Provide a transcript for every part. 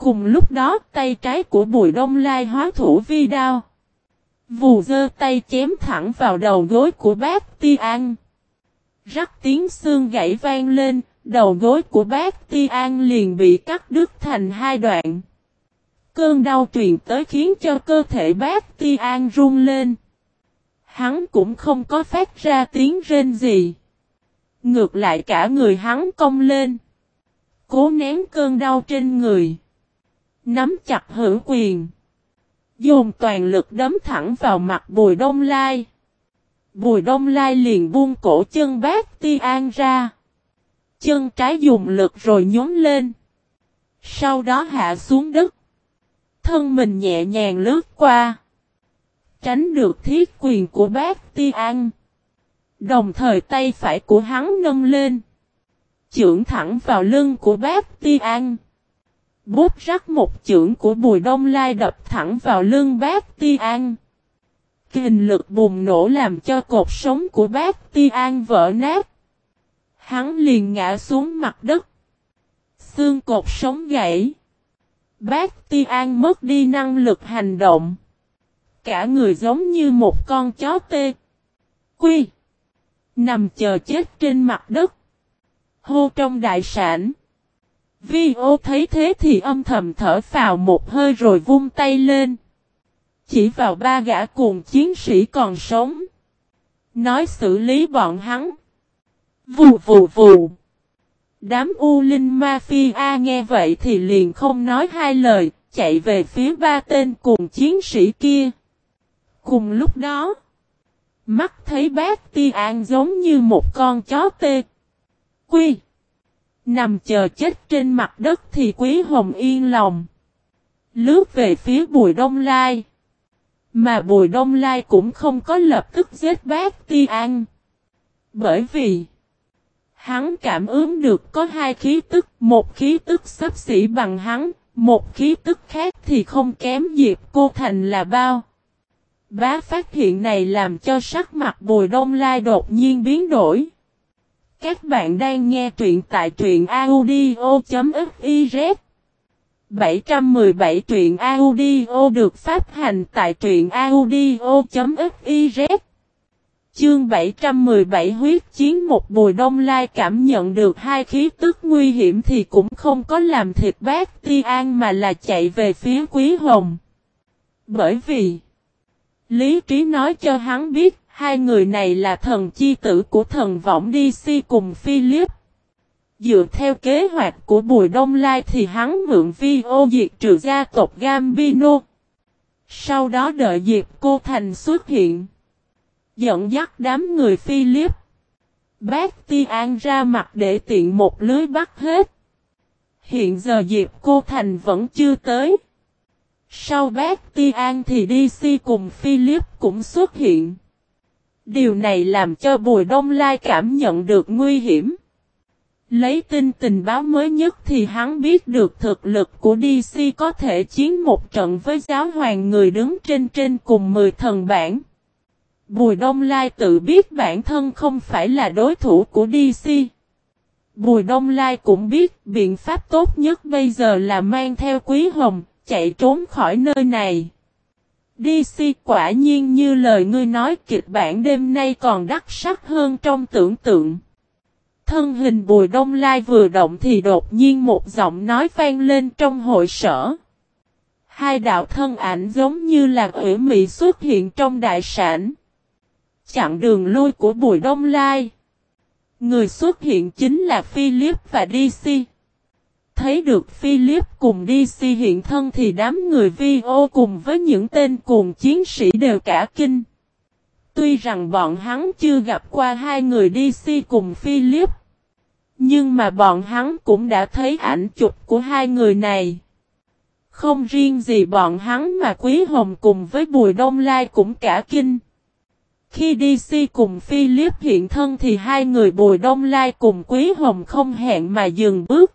Cùng lúc đó tay trái của Bùi Đông Lai hóa thủ vi đao. Vù dơ tay chém thẳng vào đầu gối của bác Ti An. Rắc tiếng xương gãy vang lên, đầu gối của bác Ti An liền bị cắt đứt thành hai đoạn. Cơn đau truyền tới khiến cho cơ thể bác Ti An run lên. Hắn cũng không có phát ra tiếng rên gì. Ngược lại cả người hắn cong lên. Cố nén cơn đau trên người. Nắm chặt hữu quyền. Dồn toàn lực đấm thẳng vào mặt Bùi Đông Lai. Bùi Đông Lai liền buông cổ chân bác Ti An ra. Chân trái dùng lực rồi nhún lên. Sau đó hạ xuống đất. Thân mình nhẹ nhàng lướt qua. Tránh được thiết quyền của bác Ti An. Đồng thời tay phải của hắn nâng lên. Chưởng thẳng vào lưng của bác Ti An. Bút rắc một chưởng của Bùi Đông Lai đập thẳng vào lưng bác Ti An. Kinh lực bùng nổ làm cho cột sống của bác Ti An vỡ nát. Hắn liền ngã xuống mặt đất. Xương cột sống gãy. Bác Ti An mất đi năng lực hành động. Cả người giống như một con chó tê. Quy. Nằm chờ chết trên mặt đất. Hô trong đại sản. Vi ô thấy thế thì âm thầm thở vào một hơi rồi vung tay lên. Chỉ vào ba gã cuồng chiến sĩ còn sống. Nói xử lý bọn hắn. Vù vù vù. Đám U Linh Mafia nghe vậy thì liền không nói hai lời, chạy về phía ba tên cùng chiến sĩ kia. Cùng lúc đó, mắt thấy bác Ti An giống như một con chó tê. Quy. Nằm chờ chết trên mặt đất thì Quý Hồng yên lòng. Lướt về phía Bùi Đông Lai. Mà Bùi Đông Lai cũng không có lập tức giết bác Ti An. Bởi vì hắn cảm ứng được có hai khí tức, một khí tức sắp xỉ bằng hắn, một khí tức khác thì không kém Diệp Cô Thành là bao. Bá phát hiện này làm cho sắc mặt Bùi Đông Lai đột nhiên biến đổi. Các bạn đang nghe truyện tại truyện audio.fiz 717 truyện audio được phát hành tại truyện audio.fiz Chương 717 huyết chiến một bùi đông lai cảm nhận được hai khí tức nguy hiểm thì cũng không có làm thịt bác ti an mà là chạy về phía quý hồng. Bởi vì, Lý trí nói cho hắn biết hai người này là thần chi tử của thần võng DC cùng Philip. Dựa theo kế hoạch của Bùi Đông Lai thì hắn mượn vi ô diệt trừ gia tộc Gambino. Sau đó đợi Diệp Cô Thành xuất hiện. Dẫn dắt đám người Philip. Bác Ti An ra mặt để tiện một lưới bắt hết. Hiện giờ Diệp Cô Thành vẫn chưa tới. Sau bác Ti An thì DC cùng Philip cũng xuất hiện. Điều này làm cho Bùi Đông Lai cảm nhận được nguy hiểm. Lấy tin tình báo mới nhất thì hắn biết được thực lực của DC có thể chiến một trận với giáo hoàng người đứng trên trên cùng 10 thần bản. Bùi Đông Lai tự biết bản thân không phải là đối thủ của DC. Bùi Đông Lai cũng biết biện pháp tốt nhất bây giờ là mang theo Quý Hồng, chạy trốn khỏi nơi này. DC quả nhiên như lời ngươi nói, kịch bản đêm nay còn đắt sắc hơn trong tưởng tượng. Thân hình Bùi Đông Lai vừa động thì đột nhiên một giọng nói vang lên trong hội sở. Hai đạo thân ảnh giống như là ủy mị xuất hiện trong đại sản. Chặn đường lui của Bùi Đông Lai. Người xuất hiện chính là Philip và DC. Thấy được Philip cùng DC hiện thân thì đám người vi ô cùng với những tên cùng chiến sĩ đều cả kinh. Tuy rằng bọn hắn chưa gặp qua hai người DC cùng Philip. Nhưng mà bọn hắn cũng đã thấy ảnh chụp của hai người này. Không riêng gì bọn hắn mà Quý Hồng cùng với Bùi Đông Lai cũng cả kinh. Khi DC cùng Philip hiện thân thì hai người Bùi Đông Lai cùng Quý Hồng không hẹn mà dừng bước.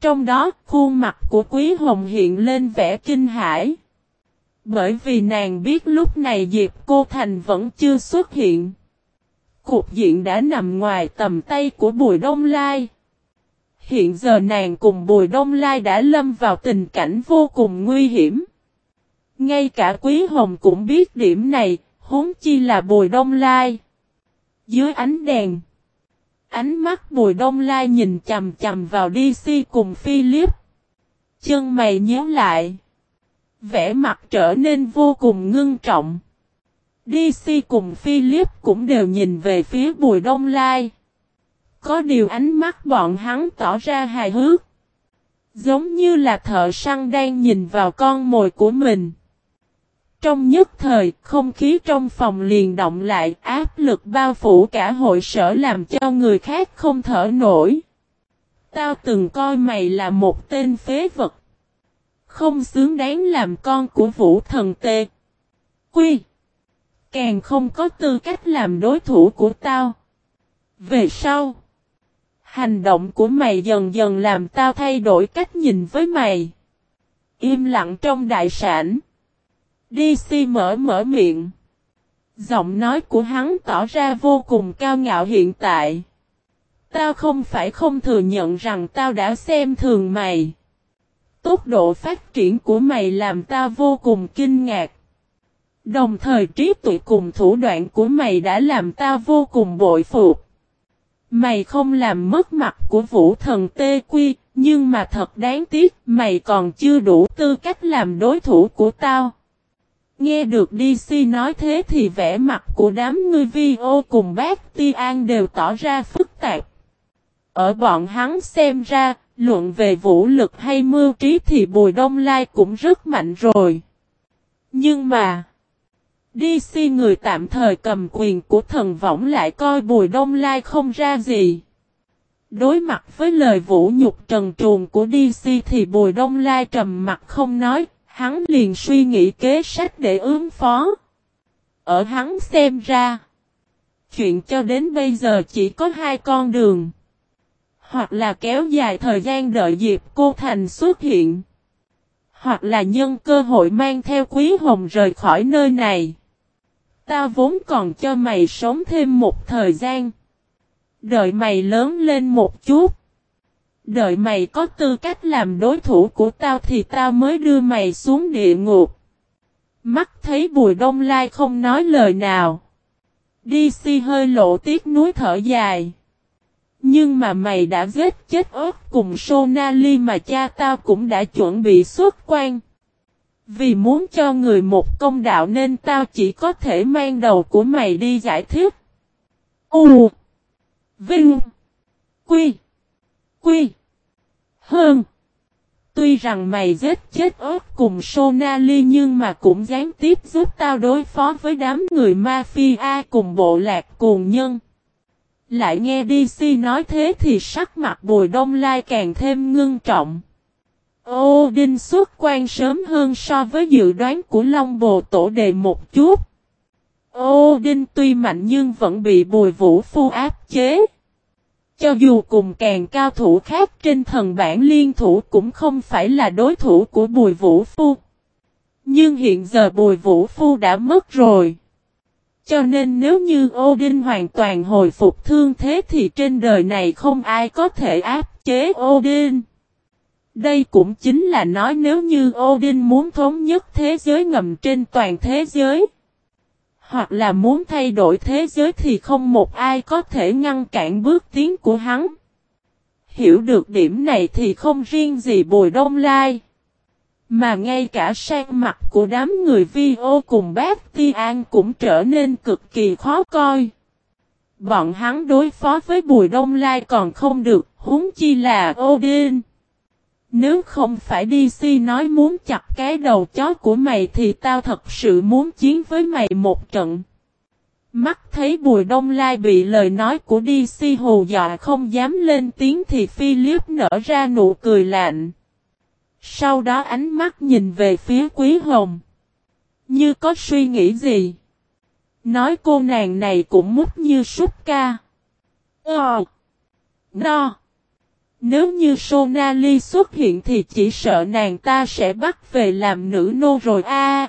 Trong đó, khuôn mặt của Quý Hồng hiện lên vẻ kinh hãi. Bởi vì nàng biết lúc này Diệp Cô Thành vẫn chưa xuất hiện. Cục diện đã nằm ngoài tầm tay của Bùi Đông Lai. Hiện giờ nàng cùng Bùi Đông Lai đã lâm vào tình cảnh vô cùng nguy hiểm. Ngay cả Quý Hồng cũng biết điểm này, huống chi là Bùi Đông Lai. Dưới ánh đèn, ánh mắt Bùi Đông Lai nhìn chầm chầm vào DC cùng Philip. Chân mày nhớ lại. Vẻ mặt trở nên vô cùng ngưng trọng. DC cùng Philip cũng đều nhìn về phía Bùi Đông Lai. Có điều ánh mắt bọn hắn tỏ ra hài hước. Giống như là thợ săn đang nhìn vào con mồi của mình. Trong nhất thời, không khí trong phòng liền động lại, áp lực bao phủ cả hội sở làm cho người khác không thở nổi. Tao từng coi mày là một tên phế vật. Không xứng đáng làm con của vũ thần tê. Quy. Càng không có tư cách làm đối thủ của tao. Về sau. Hành động của mày dần dần làm tao thay đổi cách nhìn với mày. Im lặng trong đại sản. DC mở mở miệng. Giọng nói của hắn tỏ ra vô cùng cao ngạo hiện tại. Tao không phải không thừa nhận rằng tao đã xem thường mày. Tốc độ phát triển của mày làm tao vô cùng kinh ngạc. Đồng thời trí tuệ cùng thủ đoạn của mày đã làm tao vô cùng bội phục. Mày không làm mất mặt của vũ thần tê quy, nhưng mà thật đáng tiếc mày còn chưa đủ tư cách làm đối thủ của tao. Nghe được DC nói thế thì vẻ mặt của đám người vi ô cùng bác Ti An đều tỏ ra phức tạp. Ở bọn hắn xem ra, luận về vũ lực hay mưu trí thì Bùi Đông Lai cũng rất mạnh rồi. Nhưng mà, DC người tạm thời cầm quyền của thần võng lại coi Bùi Đông Lai không ra gì. Đối mặt với lời vũ nhục trần truồng của DC thì Bùi Đông Lai trầm mặt không nói, hắn liền suy nghĩ kế sách để ứng phó. Ở hắn xem ra, chuyện cho đến bây giờ chỉ có hai con đường. Hoặc là kéo dài thời gian đợi dịp Cô Thành xuất hiện. Hoặc là nhân cơ hội mang theo Quý Hồng rời khỏi nơi này. Ta vốn còn cho mày sống thêm một thời gian. Đợi mày lớn lên một chút. Đợi mày có tư cách làm đối thủ của tao thì tao mới đưa mày xuống địa ngục. Mắt thấy Bùi Đông Lai không nói lời nào. DC hơi lộ tiếc núi thở dài. Nhưng mà mày đã giết chết ớt cùng Sonali mà cha tao cũng đã chuẩn bị xuất quan. Vì muốn cho người một công đạo nên tao chỉ có thể mang đầu của mày đi giải thích. U Vinh Quy Quy hơn Tuy rằng mày giết chết ớt cùng Sonali nhưng mà cũng gián tiếp giúp tao đối phó với đám người mafia cùng bộ lạc cuồng nhân. Lại nghe DC nói thế thì sắc mặt Bùi Đông Lai càng thêm ngưng trọng. Ô, Đinh xuất quan sớm hơn so với dự đoán của Long Bồ Tổ đề một chút. Ô, Đinh tuy mạnh nhưng vẫn bị Bùi Vũ Phu áp chế. Cho dù cùng càng cao thủ khác trên thần bản liên thủ cũng không phải là đối thủ của Bùi Vũ Phu. Nhưng hiện giờ Bùi Vũ Phu đã mất rồi. Cho nên nếu như Odin hoàn toàn hồi phục thương thế thì trên đời này không ai có thể áp chế Odin. Đây cũng chính là nói nếu như Odin muốn thống nhất thế giới ngầm trên toàn thế giới. Hoặc là muốn thay đổi thế giới thì không một ai có thể ngăn cản bước tiến của hắn. Hiểu được điểm này thì không riêng gì Bùi Đông Lai. Mà ngay cả sang mặt của đám người vi ô cùng bác Ti An cũng trở nên cực kỳ khó coi. Bọn hắn đối phó với Bùi Đông Lai còn không được, huống chi là Odin. Nếu không phải DC nói muốn chặt cái đầu chó của mày thì tao thật sự muốn chiến với mày một trận. Mắt thấy Bùi Đông Lai bị lời nói của DC hù dọa không dám lên tiếng thì Philip nở ra nụ cười lạnh. Sau đó ánh mắt nhìn về phía Quý Hồng. Như có suy nghĩ gì. Nói cô nàng này cũng mút như súc ca. Ờ. No. Nếu như Sonali xuất hiện thì chỉ sợ nàng ta sẽ bắt về làm nữ nô rồi a.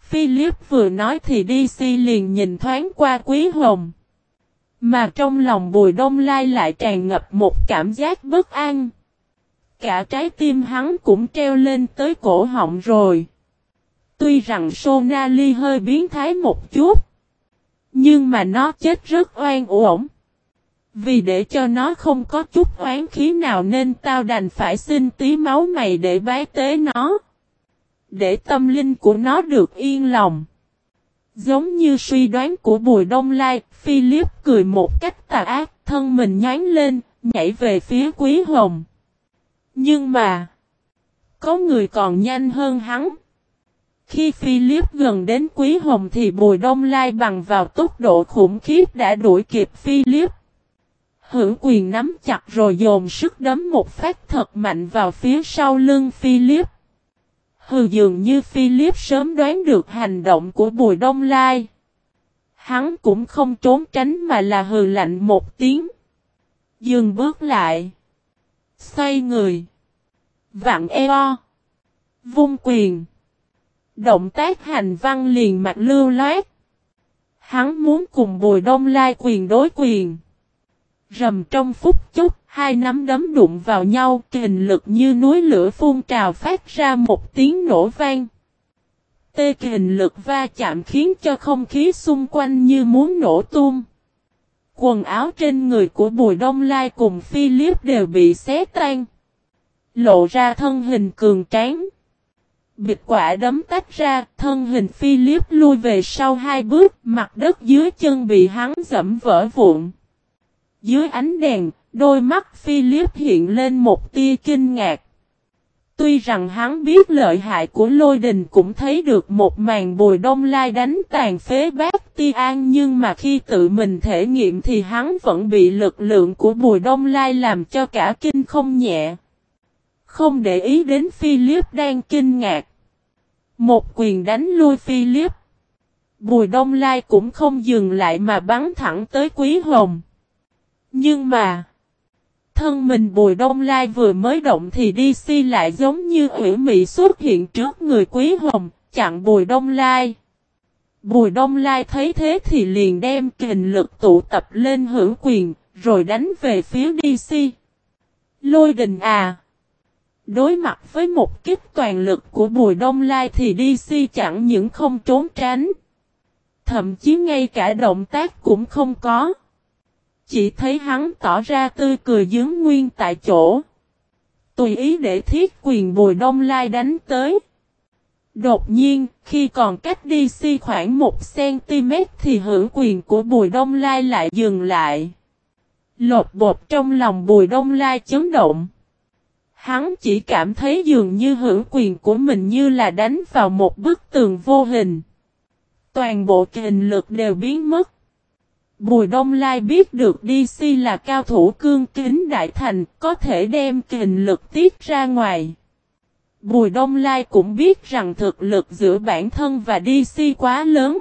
Philip vừa nói thì DC liền nhìn thoáng qua Quý Hồng. Mà trong lòng Bùi Đông Lai lại tràn ngập một cảm giác bất an. Cả trái tim hắn cũng treo lên tới cổ họng rồi. Tuy rằng Sonali hơi biến thái một chút. Nhưng mà nó chết rất oan uổng. Vì để cho nó không có chút oán khí nào nên tao đành phải xin tí máu mày để bái tế nó. Để tâm linh của nó được yên lòng. Giống như suy đoán của Bùi Đông Lai, Philip cười một cách tà ác, thân mình nhán lên, nhảy về phía Quý Hồng. Nhưng mà, có người còn nhanh hơn hắn. Khi Philip gần đến Quý Hồng thì Bùi Đông Lai bằng vào tốc độ khủng khiếp đã đuổi kịp Philip. Hữu quyền nắm chặt rồi dồn sức đấm một phát thật mạnh vào phía sau lưng Philip. Hừ, dường như Philip sớm đoán được hành động của Bùi Đông Lai. Hắn cũng không trốn tránh mà là hừ lạnh một tiếng. Dừng bước lại. Xoay người. Vặn eo. Vung quyền. Động tác hành văn liền mặt lưu loát. Hắn muốn cùng Bùi Đông Lai quyền đối quyền. Rầm trong phút chốc, hai nắm đấm đụng vào nhau, kình lực như núi lửa phun trào phát ra một tiếng nổ vang. Tê kình lực va chạm khiến cho không khí xung quanh như muốn nổ tung. Quần áo trên người của Bùi Đông Lai cùng Philip đều bị xé tan. Lộ ra thân hình cường tráng. Bịt quả đấm tách ra, thân hình Philip lui về sau hai bước, mặt đất dưới chân bị hắn dẫm vỡ vụn. Dưới ánh đèn, đôi mắt Philip hiện lên một tia kinh ngạc. Tuy rằng hắn biết lợi hại của lôi đình cũng thấy được một màn bùi đông lai đánh tàn phế bác ti an nhưng mà khi tự mình thể nghiệm thì hắn vẫn bị lực lượng của bùi đông lai làm cho cả kinh không nhẹ. Không để ý đến Philip đang kinh ngạc. Một quyền đánh lui Philip. Bùi đông lai cũng không dừng lại mà bắn thẳng tới quý hồng. Nhưng mà, thân mình Bùi Đông Lai vừa mới động thì DC lại giống như ủy mị xuất hiện trước người Quý Hồng, chặn Bùi Đông Lai. Bùi Đông Lai thấy thế thì liền đem kình lực tụ tập lên hữu quyền, rồi đánh về phía DC. Lôi đình à! Đối mặt với một kích toàn lực của Bùi Đông Lai thì DC chẳng những không trốn tránh. Thậm chí ngay cả động tác cũng không có. Chỉ thấy hắn tỏ ra tươi cười dướng nguyên tại chỗ. Tùy ý để thiết quyền bùi đông lai đánh tới. Đột nhiên, khi còn cách đi si khoảng 1cm thì hữu quyền của bùi đông lai lại dừng lại. Lột bột trong lòng bùi đông lai chấn động. Hắn chỉ cảm thấy dường như hữu quyền của mình như là đánh vào một bức tường vô hình. Toàn bộ kình lực đều biến mất. Bùi Đông Lai biết được DC là cao thủ cương kính đại thành, có thể đem kình lực tiết ra ngoài. Bùi Đông Lai cũng biết rằng thực lực giữa bản thân và DC quá lớn.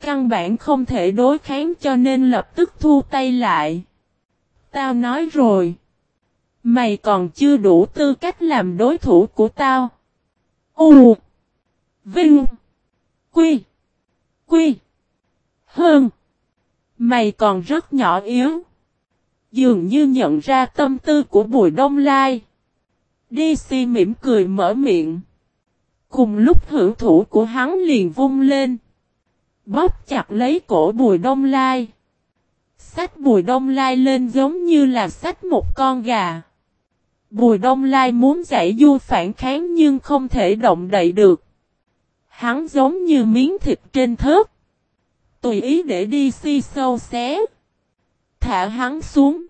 Căn bản không thể đối kháng cho nên lập tức thu tay lại. Tao nói rồi. Mày còn chưa đủ tư cách làm đối thủ của tao. U. Vinh. Quy. Quy. Hơn. Mày còn rất nhỏ yếu. Dường như nhận ra tâm tư của Bùi Đông Lai. DC mỉm cười mở miệng. Cùng lúc hữu thủ của hắn liền vung lên. Bóp chặt lấy cổ Bùi Đông Lai. Sách Bùi Đông Lai lên giống như là sách một con gà. Bùi Đông Lai muốn giải du phản kháng nhưng không thể động đậy được. Hắn giống như miếng thịt trên thớt tùy ý để đi si sâu xé. Thả hắn xuống.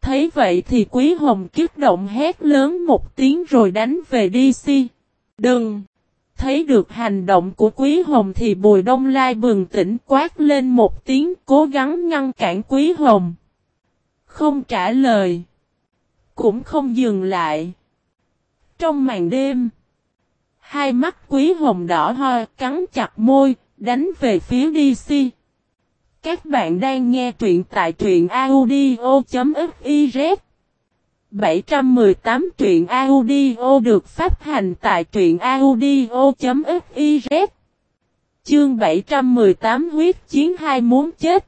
Thấy vậy thì Quý Hồng kiếp động hét lớn một tiếng rồi đánh về đi si. Đừng! Thấy được hành động của Quý Hồng thì Bùi Đông Lai bừng tỉnh quát lên một tiếng cố gắng ngăn cản Quý Hồng. Không trả lời. Cũng không dừng lại. Trong màn đêm. Hai mắt Quý Hồng đỏ hoa cắn chặt môi, đánh về phía DC. Các bạn đang nghe truyện tại truyện audio.fiz 718 truyện audio được phát hành tại truyện audio.fiz Chương 718 huyết chiến hai muốn chết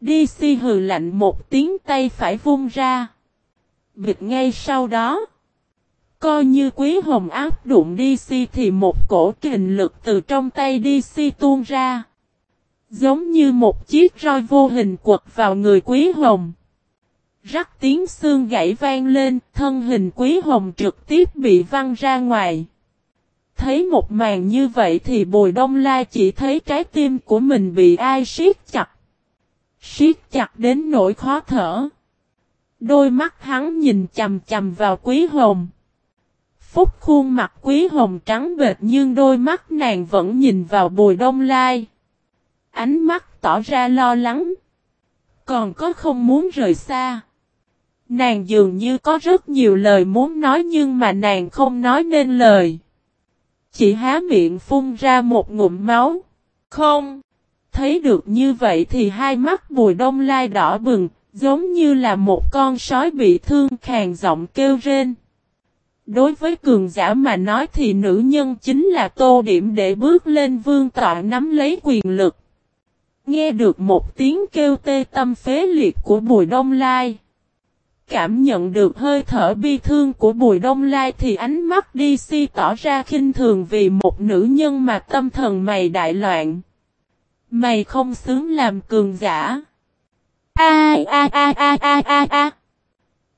DC hừ lạnh một tiếng tay phải vung ra. Bịt ngay sau đó. Coi như quý hồng áp đụng DC thì một cổ kình lực từ trong tay DC tuôn ra. Giống như một chiếc roi vô hình quật vào người quý hồng. Rắc tiếng xương gãy vang lên, thân hình quý hồng trực tiếp bị văng ra ngoài. Thấy một màn như vậy thì bồi đông la chỉ thấy trái tim của mình bị ai siết chặt. Siết chặt đến nỗi khó thở. Đôi mắt hắn nhìn chầm chầm vào quý hồng. Phúc khuôn mặt quý hồng trắng bệt nhưng đôi mắt nàng vẫn nhìn vào bùi đông lai. Ánh mắt tỏ ra lo lắng. Còn có không muốn rời xa. Nàng dường như có rất nhiều lời muốn nói nhưng mà nàng không nói nên lời. Chỉ há miệng phun ra một ngụm máu. Không. Thấy được như vậy thì hai mắt bùi đông lai đỏ bừng, giống như là một con sói bị thương khàn giọng kêu rên. Đối với cường giả mà nói thì nữ nhân chính là tô điểm để bước lên vương tọa nắm lấy quyền lực. Nghe được một tiếng kêu tê tâm phế liệt của Bùi Đông Lai. Cảm nhận được hơi thở bi thương của Bùi Đông Lai thì ánh mắt đi si tỏ ra khinh thường vì một nữ nhân mà tâm thần mày đại loạn. Mày không xứng làm cường giả. A a a a a a a.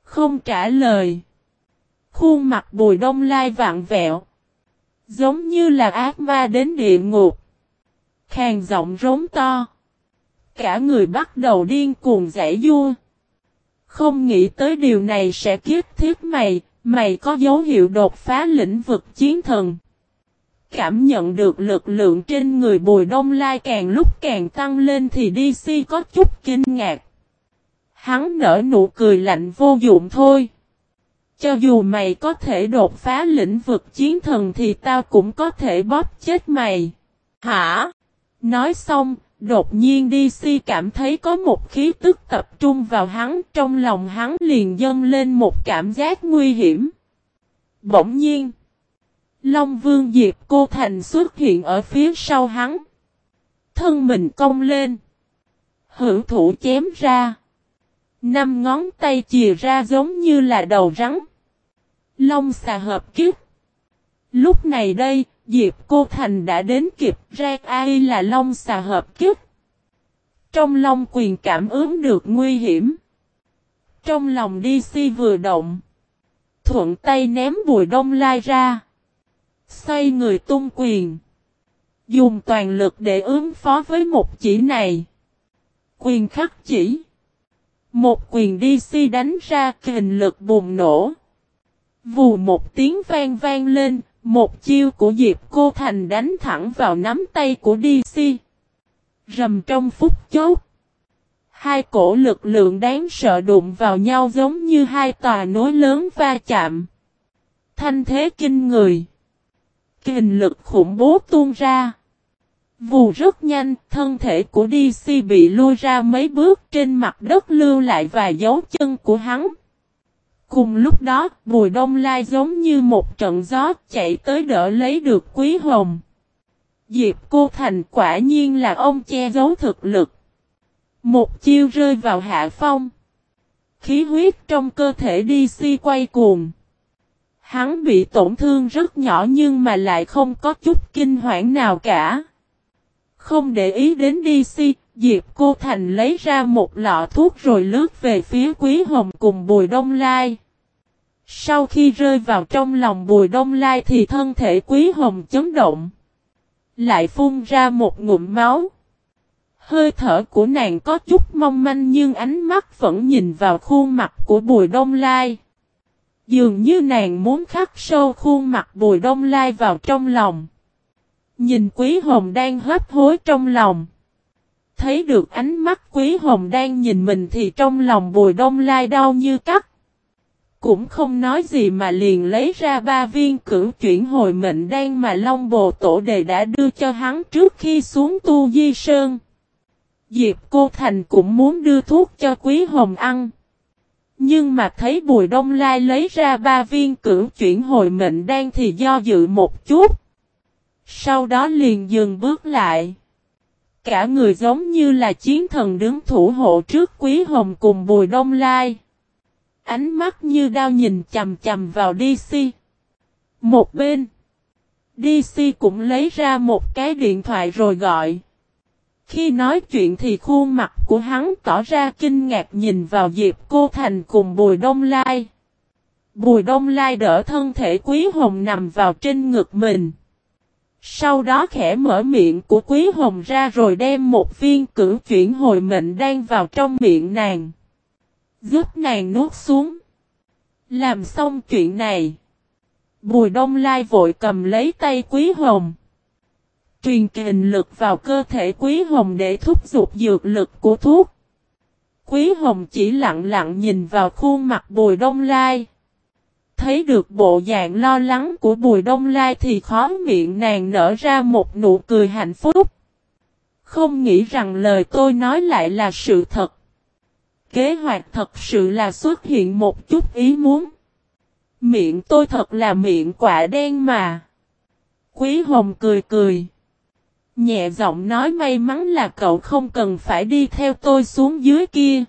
Không trả lời. Khuôn mặt Bùi Đông Lai vạn vẹo. Giống như là ác ma đến địa ngục. Khàng giọng rống to. Cả người bắt đầu điên cuồng giải vua. Không nghĩ tới điều này sẽ kiếp thiết mày, mày có dấu hiệu đột phá lĩnh vực chiến thần. Cảm nhận được lực lượng trên người bùi đông lai càng lúc càng tăng lên thì DC có chút kinh ngạc. Hắn nở nụ cười lạnh vô dụng thôi. Cho dù mày có thể đột phá lĩnh vực chiến thần thì tao cũng có thể bóp chết mày. Hả? Nói xong, Đột nhiên DC cảm thấy có một khí tức tập trung vào hắn, trong lòng hắn liền dâng lên một cảm giác nguy hiểm. Bỗng nhiên, Long Vương Diệp Cô Thành xuất hiện ở phía sau hắn. Thân mình cong lên. Hữu thủ chém ra. Năm ngón tay chìa ra giống như là đầu rắn. Long xà hợp kiếp. Lúc này đây, Diệp Cô Thành đã đến kịp ra ai là long xà hợp kiếp. Trong long quyền cảm ứng được nguy hiểm. Trong lòng DC vừa động. Thuận tay ném bùi đông lai ra. Xoay người tung quyền. Dùng toàn lực để ứng phó với một chỉ này. Quyền khắc chỉ. Một quyền DC đánh ra kình lực bùng nổ. Vù một tiếng vang vang lên, một chiêu của Diệp Cô Thành đánh thẳng vào nắm tay của DC. Rầm trong phút chốt. Hai cổ lực lượng đáng sợ đụng vào nhau giống như hai tòa nối lớn va chạm. Thanh thế kinh người. Kình lực khủng bố tuôn ra. Vù rất nhanh, thân thể của DC bị lôi ra mấy bước trên mặt đất lưu lại vài dấu chân của hắn. Cùng lúc đó, Bùi Đông Lai giống như một trận gió chạy tới đỡ lấy được Quý Hồng. Diệp Cô Thành quả nhiên là ông che giấu thực lực. Một chiêu rơi vào hạ phong. Khí huyết trong cơ thể DC quay cuồng. Hắn bị tổn thương rất nhỏ nhưng mà lại không có chút kinh hoảng nào cả. Không để ý đến DC, Diệp Cô Thành lấy ra một lọ thuốc rồi lướt về phía Quý Hồng cùng Bùi Đông Lai. Sau khi rơi vào trong lòng Bùi Đông Lai thì thân thể Quý Hồng chấn động. Lại phun ra một ngụm máu. Hơi thở của nàng có chút mong manh nhưng ánh mắt vẫn nhìn vào khuôn mặt của Bùi Đông Lai. Dường như nàng muốn khắc sâu khuôn mặt Bùi Đông Lai vào trong lòng. Nhìn Quý Hồng đang hấp hối trong lòng. Thấy được ánh mắt Quý Hồng đang nhìn mình thì trong lòng Bùi Đông Lai đau như cắt. Cũng không nói gì mà liền lấy ra ba viên cửu chuyển hồi mệnh đan mà Long Bồ Tổ Đề đã đưa cho hắn trước khi xuống Tu Di Sơn. Diệp Cô Thành cũng muốn đưa thuốc cho Quý Hồng ăn. Nhưng mà thấy Bùi Đông Lai lấy ra ba viên cửu chuyển hồi mệnh đan thì do dự một chút. Sau đó liền dừng bước lại. Cả người giống như là chiến thần đứng thủ hộ trước Quý Hồng cùng Bùi Đông Lai. Ánh mắt như đao nhìn chầm chầm vào DC. Một bên. DC cũng lấy ra một cái điện thoại rồi gọi. Khi nói chuyện thì khuôn mặt của hắn tỏ ra kinh ngạc nhìn vào Diệp Cô Thành cùng Bùi Đông Lai. Bùi Đông Lai đỡ thân thể Quý Hồng nằm vào trên ngực mình. Sau đó khẽ mở miệng của Quý Hồng ra rồi đem một viên cử chuyển hồi mệnh đang vào trong miệng nàng. Giúp nàng nuốt xuống. Làm xong chuyện này. Bùi Đông Lai vội cầm lấy tay Quý Hồng. Truyền kình lực vào cơ thể Quý Hồng để thúc giục dược lực của thuốc. Quý Hồng chỉ lặng lặng nhìn vào khuôn mặt Bùi Đông Lai. Thấy được bộ dạng lo lắng của Bùi Đông Lai thì khó miệng nàng nở ra một nụ cười hạnh phúc. Không nghĩ rằng lời tôi nói lại là sự thật. Kế hoạch thật sự là xuất hiện một chút ý muốn. Miệng tôi thật là miệng quả đen mà. Quý Hồng cười cười. Nhẹ giọng nói may mắn là cậu không cần phải đi theo tôi xuống dưới kia.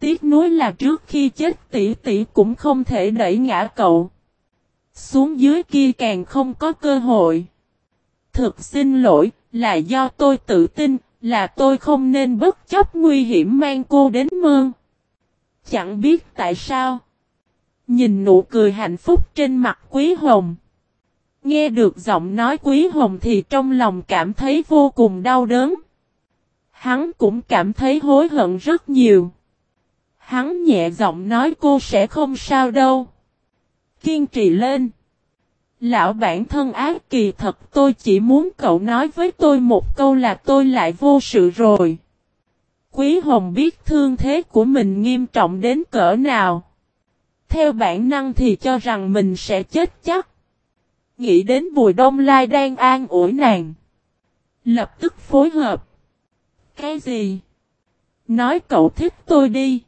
Tiếc nuối là trước khi chết tỷ tỷ cũng không thể đẩy ngã cậu. Xuống dưới kia càng không có cơ hội. Thực xin lỗi, là do tôi tự tin, là tôi không nên bất chấp nguy hiểm mang cô đến mương. Chẳng biết tại sao. Nhìn nụ cười hạnh phúc trên mặt Quý Hồng. Nghe được giọng nói Quý Hồng thì trong lòng cảm thấy vô cùng đau đớn. Hắn cũng cảm thấy hối hận rất nhiều. Hắn nhẹ giọng nói cô sẽ không sao đâu. Kiên trì lên. Lão bản thân ác kỳ thật, tôi chỉ muốn cậu nói với tôi một câu là tôi lại vô sự rồi. Quý Hồng biết thương thế của mình nghiêm trọng đến cỡ nào. Theo bản năng thì cho rằng mình sẽ chết chắc. Nghĩ đến Bùi Đông Lai đang an ủi nàng. Lập tức phối hợp. Cái gì? Nói cậu thích tôi đi.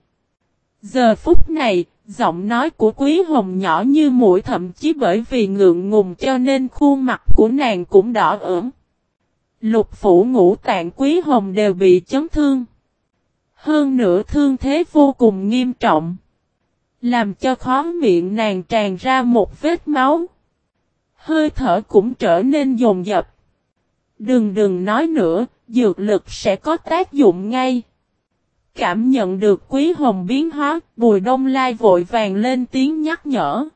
Giờ phút này, giọng nói của Quý Hồng nhỏ như mũi thậm chí bởi vì ngượng ngùng cho nên khuôn mặt của nàng cũng đỏ ửng. Lục phủ ngũ tạng Quý Hồng đều bị chấn thương. Hơn nữa thương thế vô cùng nghiêm trọng. Làm cho khó miệng nàng tràn ra một vết máu. Hơi thở cũng trở nên dồn dập. Đừng đừng nói nữa, dược lực sẽ có tác dụng ngay. Cảm nhận được quý hồng biến hóa, bùi đông lai vội vàng lên tiếng nhắc nhở.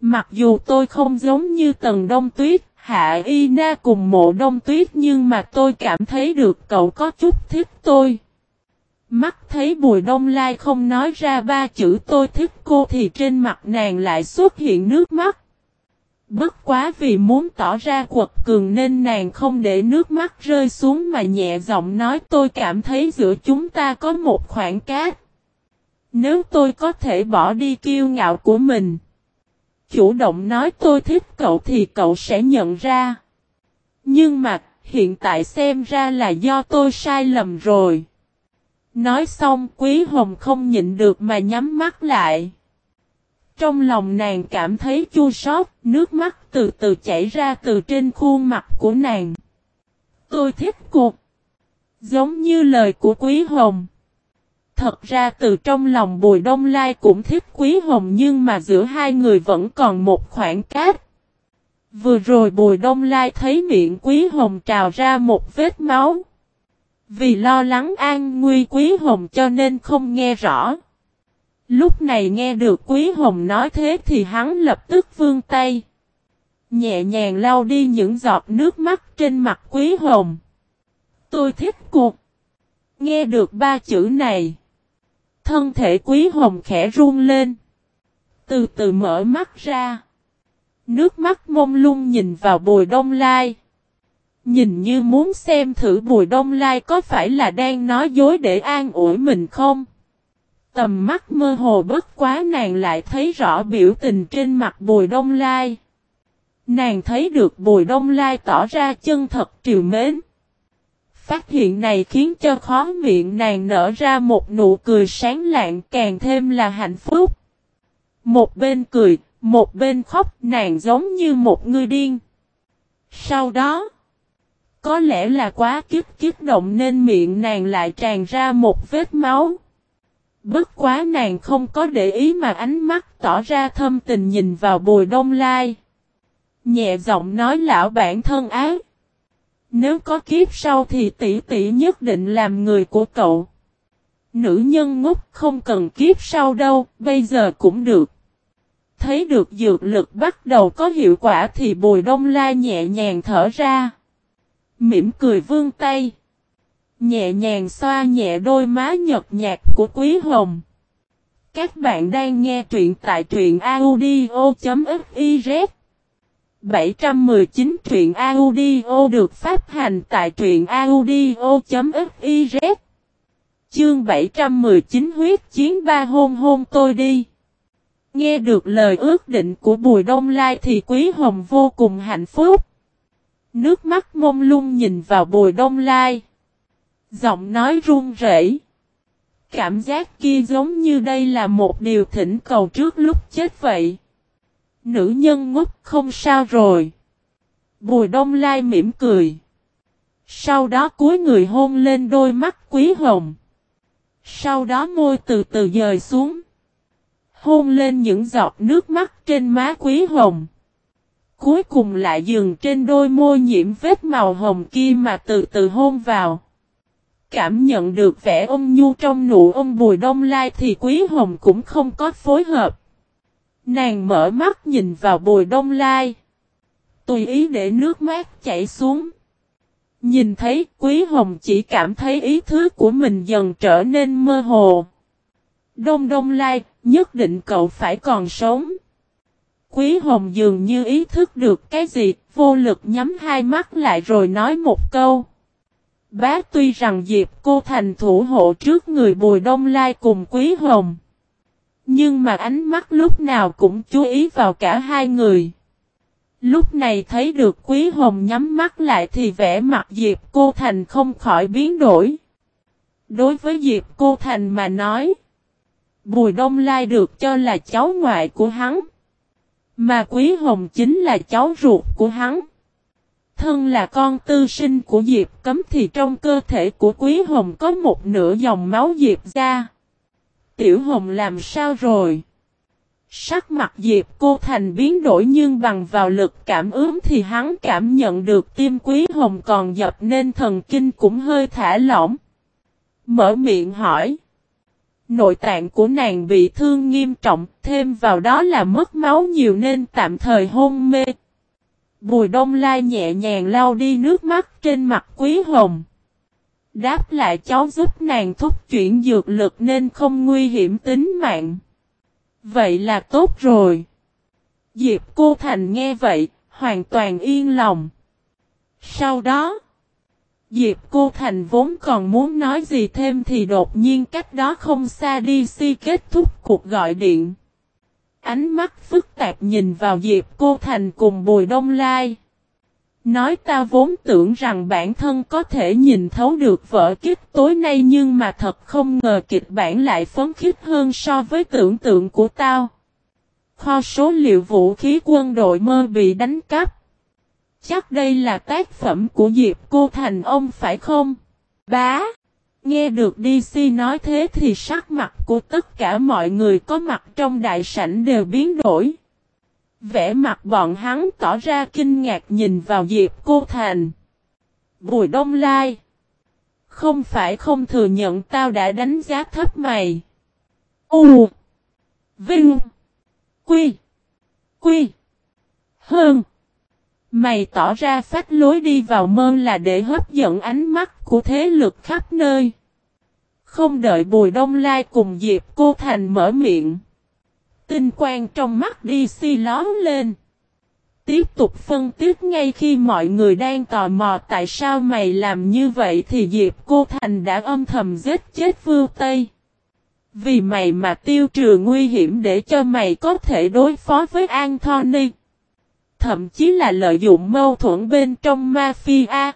Mặc dù tôi không giống như tần đông tuyết, hạ y na cùng mộ đông tuyết nhưng mà tôi cảm thấy được cậu có chút thích tôi. Mắt thấy bùi đông lai không nói ra ba chữ tôi thích cô thì trên mặt nàng lại xuất hiện nước mắt. Bất quá vì muốn tỏ ra quật cường nên nàng không để nước mắt rơi xuống mà nhẹ giọng nói, tôi cảm thấy giữa chúng ta có một khoảng cát. Nếu tôi có thể bỏ đi kiêu ngạo của mình. Chủ động nói, tôi thích cậu thì cậu sẽ nhận ra. Nhưng mà, hiện tại xem ra là do tôi sai lầm rồi. Nói xong, quý hồng không nhịn được mà nhắm mắt lại. Trong lòng nàng cảm thấy chua xót, nước mắt từ từ chảy ra từ trên khuôn mặt của nàng. Tôi thích cuộc. Giống như lời của Quý Hồng. Thật ra từ trong lòng Bùi Đông Lai cũng thích Quý Hồng nhưng mà giữa hai người vẫn còn một khoảng cách. Vừa rồi Bùi Đông Lai thấy miệng Quý Hồng trào ra một vết máu. Vì lo lắng an nguy Quý Hồng cho nên không nghe rõ. Lúc này nghe được Quý Hồng nói thế thì hắn lập tức vươn tay. Nhẹ nhàng lau đi những giọt nước mắt trên mặt Quý Hồng. Tôi thích cuộc. Nghe được ba chữ này. Thân thể Quý Hồng khẽ run lên. Từ từ mở mắt ra. Nước mắt mông lung nhìn vào bùi đông lai. Nhìn như muốn xem thử bùi đông lai có phải là đang nói dối để an ủi mình không? Tầm mắt mơ hồ bất quá nàng lại thấy rõ biểu tình trên mặt bùi đông lai. Nàng thấy được bùi đông lai tỏ ra chân thật triều mến. Phát hiện này khiến cho khó miệng nàng nở ra một nụ cười sáng lạng càng thêm là hạnh phúc. Một bên cười, một bên khóc nàng giống như một người điên. Sau đó, Có lẽ là quá kiếp kiếp động nên miệng nàng lại tràn ra một vết máu. Bất quá nàng không có để ý mà ánh mắt tỏ ra thâm tình nhìn vào bùi đông lai. Nhẹ giọng nói lão bản thân ác. Nếu có kiếp sau thì tỷ tỷ nhất định làm người của cậu. Nữ nhân ngốc không cần kiếp sau đâu, bây giờ cũng được. Thấy được dược lực bắt đầu có hiệu quả thì bùi đông la nhẹ nhàng thở ra. Mỉm cười vương tay. Nhẹ nhàng xoa nhẹ đôi má nhật nhạt của Quý Hồng. Các bạn đang nghe truyện tại truyện audio.fiz 719 truyện audio được phát hành tại truyện audio.fiz Chương 719 huyết chiến ba hôn hôn tôi đi. Nghe được lời ước định của Bùi Đông Lai thì Quý Hồng vô cùng hạnh phúc. Nước mắt mông lung nhìn vào Bùi Đông Lai. Giọng nói run rẩy. Cảm giác kia giống như đây là một điều thỉnh cầu trước lúc chết vậy. Nữ nhân ngốc không sao rồi. Bùi Đông Lai mỉm cười. Sau đó cúi người hôn lên đôi mắt quý hồng. Sau đó môi từ từ dời xuống. Hôn lên những giọt nước mắt trên má quý hồng. Cuối cùng lại dừng trên đôi môi nhiễm vết màu hồng kia mà từ từ hôn vào. Cảm nhận được vẻ ông nhu trong nụ ôm bùi đông lai thì quý hồng cũng không có phối hợp. Nàng mở mắt nhìn vào bùi đông lai. Tùy ý để nước mắt chảy xuống. Nhìn thấy quý hồng chỉ cảm thấy ý thức của mình dần trở nên mơ hồ. Đông đông lai, nhất định cậu phải còn sống. Quý hồng dường như ý thức được cái gì, vô lực nhắm hai mắt lại rồi nói một câu. Bá tuy rằng Diệp cô thành thủ hộ trước người Bùi Đông Lai cùng Quý Hồng. Nhưng mà ánh mắt lúc nào cũng chú ý vào cả hai người. Lúc này thấy được Quý Hồng nhắm mắt lại thì vẻ mặt Diệp Cô Thành không khỏi biến đổi. Đối với Diệp Cô Thành mà nói, Bùi Đông Lai được cho là cháu ngoại của hắn. Mà Quý Hồng chính là cháu ruột của hắn. Thân là con tư sinh của Diệp Cấm thì trong cơ thể của Quý Hồng có một nửa dòng máu Diệp ra. Tiểu Hồng làm sao rồi? Sắc mặt Diệp cô thành biến đổi nhưng bằng vào lực cảm ứng thì hắn cảm nhận được tim quý hồng còn dập nên thần kinh cũng hơi thả lỏng. Mở miệng hỏi. Nội tạng của nàng bị thương nghiêm trọng, thêm vào đó là mất máu nhiều nên tạm thời hôn mê. Bùi đông lai nhẹ nhàng lau đi nước mắt trên mặt quý hồng. Đáp lại cháu giúp nàng thúc chuyển dược lực nên không nguy hiểm tính mạng. Vậy là tốt rồi. Diệp cô Thành nghe vậy, hoàn toàn yên lòng. Sau đó, Diệp cô Thành vốn còn muốn nói gì thêm thì đột nhiên cách đó không xa đi si kết thúc cuộc gọi điện. Ánh mắt phức tạp nhìn vào Diệp cô Thành cùng Bùi Đông Lai. Nói ta vốn tưởng rằng bản thân có thể nhìn thấu được vở kích tối nay nhưng mà thật không ngờ kịch bản lại phấn khích hơn so với tưởng tượng của tao. Kho số liệu vũ khí quân đội mơ bị đánh cắp. Chắc đây là tác phẩm của Diệp Cô Thành ông phải không? Bá! Nghe được DC nói thế thì sắc mặt của tất cả mọi người có mặt trong đại sảnh đều biến đổi. Vẽ mặt bọn hắn tỏ ra kinh ngạc nhìn vào Diệp Cô Thành. Bùi Đông Lai. Không phải không thừa nhận tao đã đánh giá thấp mày. U. Vinh. Quy. Quy. Hơn. Mày tỏ ra phách lối đi vào mơ là để hấp dẫn ánh mắt của thế lực khắp nơi. Không đợi Bùi Đông Lai cùng Diệp Cô Thành mở miệng. Tinh quang trong mắt đi si lón lên. Tiếp tục phân tích ngay khi mọi người đang tò mò tại sao mày làm như vậy thì Diệp Cô Thành đã âm thầm giết chết Vưu Tây. Vì mày mà tiêu trừ nguy hiểm để cho mày có thể đối phó với Anthony. Thậm chí là lợi dụng mâu thuẫn bên trong mafia.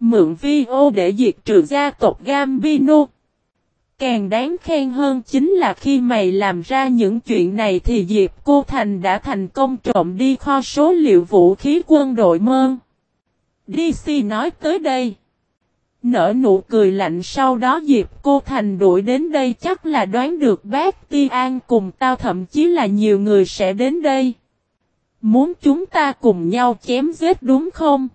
Mượn vi ô để diệt trừ gia tộc Gambino. Càng đáng khen hơn chính là khi mày làm ra những chuyện này thì Diệp Cô Thành đã thành công trộm đi kho số liệu vũ khí quân đội mơn. DC nói tới đây. Nở nụ cười lạnh sau đó Diệp Cô Thành đuổi đến đây chắc là đoán được bác Ti An cùng tao thậm chí là nhiều người sẽ đến đây. Muốn chúng ta cùng nhau chém giết đúng không?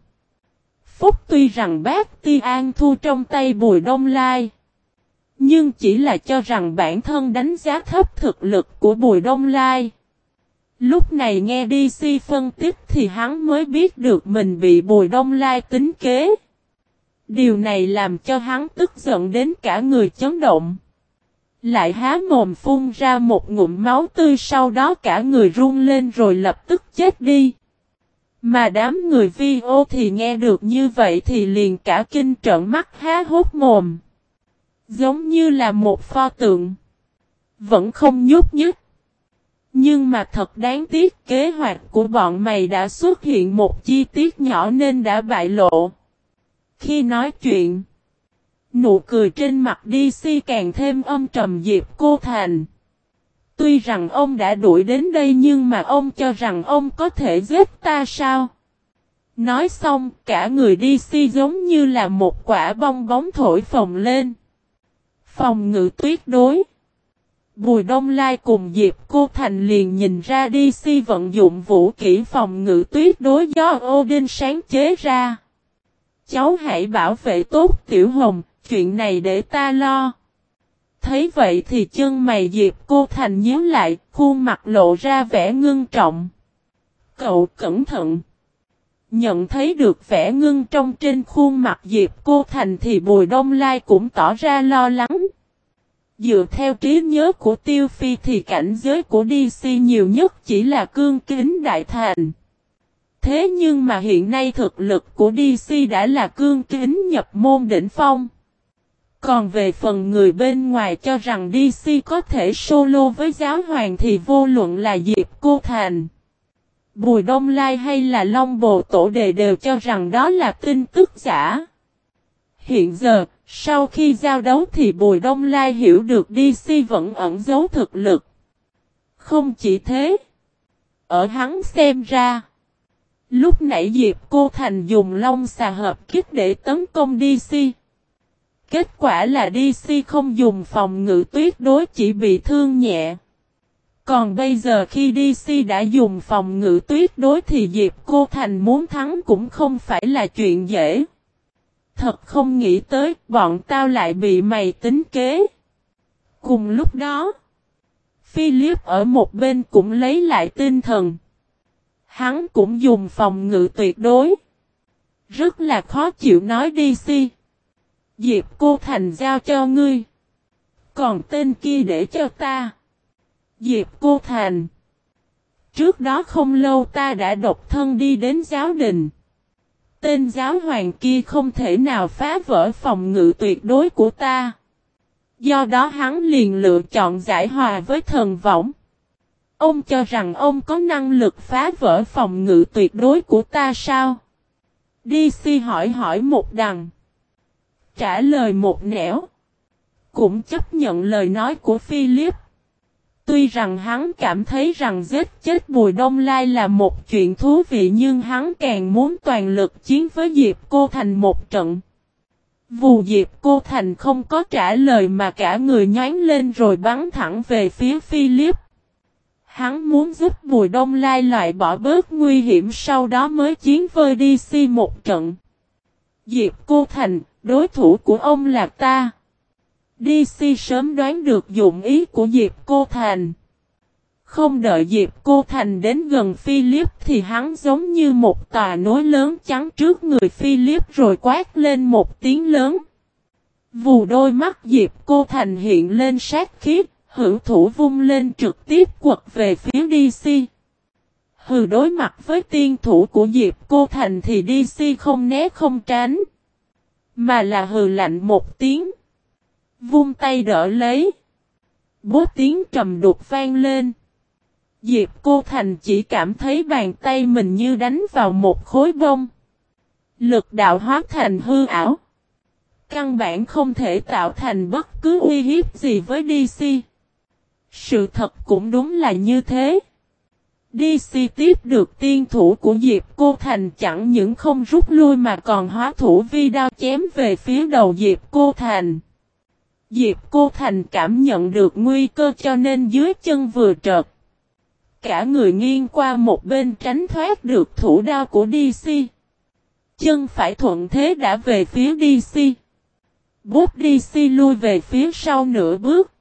Phúc tuy rằng bác Ti An thu trong tay Bùi Đông Lai. Nhưng chỉ là cho rằng bản thân đánh giá thấp thực lực của Bùi Đông Lai. Lúc này nghe DC phân tích thì hắn mới biết được mình bị Bùi Đông Lai tính kế. Điều này làm cho hắn tức giận đến cả người chấn động. Lại há mồm phun ra một ngụm máu tươi sau đó cả người run lên rồi lập tức chết đi. Mà đám người vi ô thì nghe được như vậy thì liền cả kinh trợn mắt há hốt mồm. Giống như là một pho tượng. Vẫn không nhúc nhích. Nhưng mà thật đáng tiếc kế hoạch của bọn mày đã xuất hiện một chi tiết nhỏ nên đã bại lộ. Khi nói chuyện, nụ cười trên mặt DC càng thêm âm trầm Diệp Cô Thành. Tuy rằng ông đã đuổi đến đây nhưng mà ông cho rằng ông có thể giết ta sao? Nói xong, cả người DC giống như là một quả bong bóng thổi phồng lên. Phòng ngự tuyết đối. Bùi Đông Lai cùng Diệp Cô Thành liền nhìn ra DC vận dụng vũ kỹ phòng ngự tuyết đối do Odin sáng chế ra. Cháu hãy bảo vệ tốt Tiểu Hồng, chuyện này để ta lo. Thấy vậy thì chân mày Diệp Cô Thành nhíu lại, khuôn mặt lộ ra vẻ ngưng trọng. Cậu cẩn thận. Nhận thấy được vẻ ngưng trong trên khuôn mặt Diệp Cô Thành thì Bùi Đông Lai cũng tỏ ra lo lắng. Dựa theo trí nhớ của Tiêu Phi thì cảnh giới của DC nhiều nhất chỉ là cương kính đại thành. Thế nhưng mà hiện nay thực lực của DC đã là cương kính nhập môn đỉnh phong. Còn về phần người bên ngoài cho rằng DC có thể solo với giáo hoàng thì vô luận là Diệp Cô Thành. Bùi Đông Lai hay là Long Bồ Tổ Đề đều cho rằng đó là tin tức giả. Hiện giờ, sau khi giao đấu thì Bùi Đông Lai hiểu được DC vẫn ẩn giấu thực lực. Không chỉ thế. Ở hắn xem ra. Lúc nãy Diệp Cô Thành dùng long xà hợp kích để tấn công DC. Kết quả là DC không dùng phòng ngự tuyết đối chỉ bị thương nhẹ. Còn bây giờ khi DC đã dùng phòng ngự tuyết đối thì Diệp Cô Thành muốn thắng cũng không phải là chuyện dễ. Thật không nghĩ tới bọn tao lại bị mày tính kế. Cùng lúc đó, Philip ở một bên cũng lấy lại tinh thần. Hắn cũng dùng phòng ngự tuyệt đối. Rất là khó chịu nói DC. Diệp cô thành giao cho ngươi. Còn tên kia để cho ta. Diệp cô thành. Trước đó không lâu ta đã độc thân đi đến giáo đình. Tên giáo hoàng kia không thể nào phá vỡ phòng ngự tuyệt đối của ta. Do đó hắn liền lựa chọn giải hòa với thần võng. Ông cho rằng ông có năng lực phá vỡ phòng ngự tuyệt đối của ta sao? DC hỏi hỏi một đằng. Trả lời một nẻo. Cũng chấp nhận lời nói của Philip. Tuy rằng hắn cảm thấy rằng giết chết Bùi Đông Lai là một chuyện thú vị nhưng hắn càng muốn toàn lực chiến với Diệp Cô Thành một trận. Vù Diệp Cô Thành không có trả lời mà cả người nhán lên rồi bắn thẳng về phía Philip. Hắn muốn giúp Bùi Đông Lai loại bỏ bớt nguy hiểm sau đó mới chiến với DC một trận. Diệp Cô Thành, đối thủ của ông là ta. DC sớm đoán được dụng ý của Diệp Cô Thành. Không đợi Diệp Cô Thành đến gần Philip thì hắn giống như một tòa nối lớn chắn trước người Philip rồi quát lên một tiếng lớn. Vù đôi mắt Diệp Cô Thành hiện lên sát khí, hữu thủ vung lên trực tiếp quật về phía DC. Hừ đối mặt với tiên thủ của Diệp Cô Thành thì DC không né không tránh. Mà là hừ lạnh một tiếng. Vung tay đỡ lấy. Bố tiếng trầm đục vang lên. Diệp Cô Thành chỉ cảm thấy bàn tay mình như đánh vào một khối bông. Lực đạo hóa thành hư ảo. Căn bản không thể tạo thành bất cứ uy hiếp gì với DC. Sự thật cũng đúng là như thế. DC tiếp được tiên thủ của Diệp Cô Thành chẳng những không rút lui mà còn hóa thủ vi đao chém về phía đầu Diệp Cô Thành. Diệp Cô Thành cảm nhận được nguy cơ cho nên dưới chân vừa trợt. Cả người nghiêng qua một bên tránh thoát được thủ đao của DC. Chân phải thuận thế đã về phía DC. Bút DC lui về phía sau nửa bước.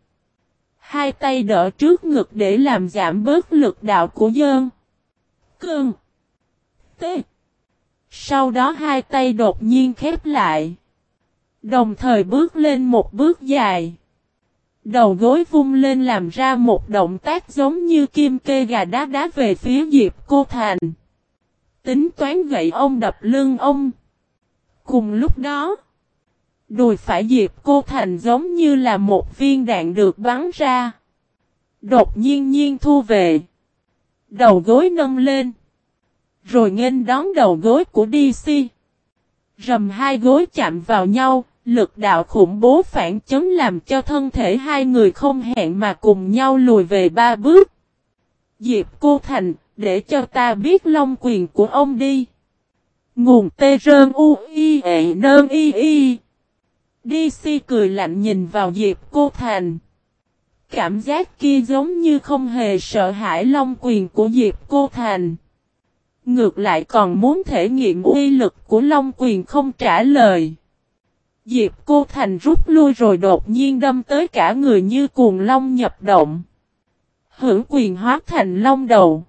Hai tay đỡ trước ngực để làm giảm bớt lực đạo của dơn. Cơn. T. Sau đó hai tay đột nhiên khép lại. Đồng thời bước lên một bước dài. Đầu gối vung lên làm ra một động tác giống như kim kê gà đá đá về phía Diệp Cô Thành. Tính toán gậy ông đập lưng ông. Cùng lúc đó, đùi phải Diệp Cô Thành giống như là một viên đạn được bắn ra. Đột nhiên nhiên thu về. Đầu gối nâng lên. Rồi nghênh đón đầu gối của DC. Rầm hai gối chạm vào nhau, lực đạo khủng bố phản chấn làm cho thân thể hai người không hẹn mà cùng nhau lùi về ba bước. Diệp Cô Thành, để cho ta biết long quyền của ông đi. Nguồn tê rơn u y ệ e, nơn y y. DC cười lạnh nhìn vào Diệp Cô Thành. Cảm giác kia giống như không hề sợ hãi long quyền của Diệp Cô Thành. Ngược lại còn muốn thể nghiệm uy lực của long quyền không trả lời. Diệp Cô Thành rút lui rồi đột nhiên đâm tới cả người như cuồng long nhập động. Hưởng quyền hóa thành long đầu.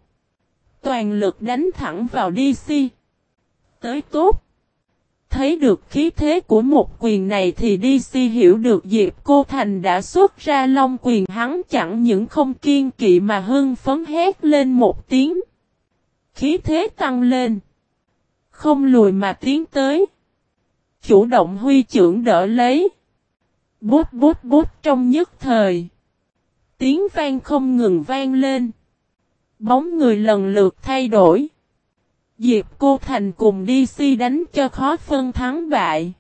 Toàn lực đánh thẳng vào DC. Tới tốt. Thấy được khí thế của một quyền này thì DC hiểu được Diệp Cô Thành đã xuất ra long quyền hắn chẳng những không kiên kỵ mà hưng phấn hét lên một tiếng. Khí thế tăng lên. Không lùi mà tiến tới. Chủ động huy trưởng đỡ lấy. Bút bút bút trong nhất thời. Tiếng vang không ngừng vang lên. Bóng người lần lượt thay đổi. Diệp Cô Thành cùng DC đánh cho khó phân thắng bại.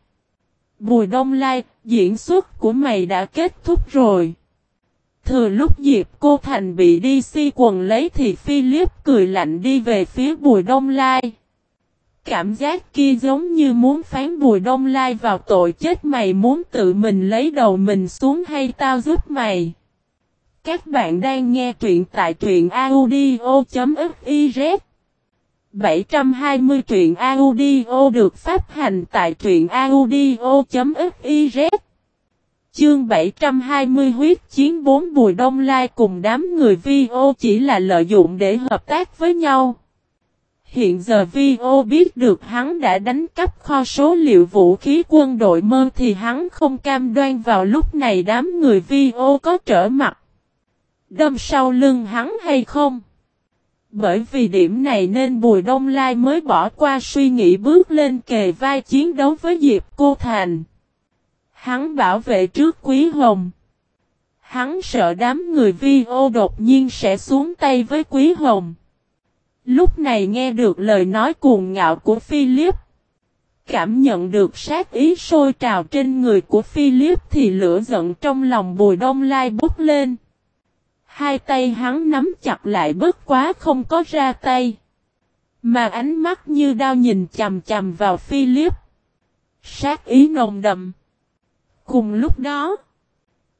Bùi Đông Lai, diễn xuất của mày đã kết thúc rồi. Thừa lúc Diệp Cô Thành bị DC quần lấy thì Philip cười lạnh đi về phía Bùi Đông Lai. Cảm giác kia giống như muốn phán Bùi Đông Lai vào tội chết mày muốn tự mình lấy đầu mình xuống hay tao giúp mày. Các bạn đang nghe truyện tại truyện audio.fif 720 truyện audio được phát hành tại truyện audio.fiz Chương 720 huyết chiến 4 Bùi Đông Lai cùng đám người vi chỉ là lợi dụng để hợp tác với nhau. Hiện giờ vi biết được hắn đã đánh cắp kho số liệu vũ khí quân đội mơ thì hắn không cam đoan vào lúc này đám người vi có trở mặt. Đâm sau lưng hắn hay không? Bởi vì điểm này nên Bùi Đông Lai mới bỏ qua suy nghĩ bước lên kề vai chiến đấu với Diệp Cô Thành. Hắn bảo vệ trước Quý Hồng. Hắn sợ đám người vi ô đột nhiên sẽ xuống tay với Quý Hồng. Lúc này nghe được lời nói cuồng ngạo của Philip. Cảm nhận được sát ý sôi trào trên người của Philip thì lửa giận trong lòng Bùi Đông Lai bốc lên. Hai tay hắn nắm chặt lại bất quá không có ra tay. Mà ánh mắt như đao nhìn chầm chầm vào Philip. Sát ý nồng đậm. Cùng lúc đó,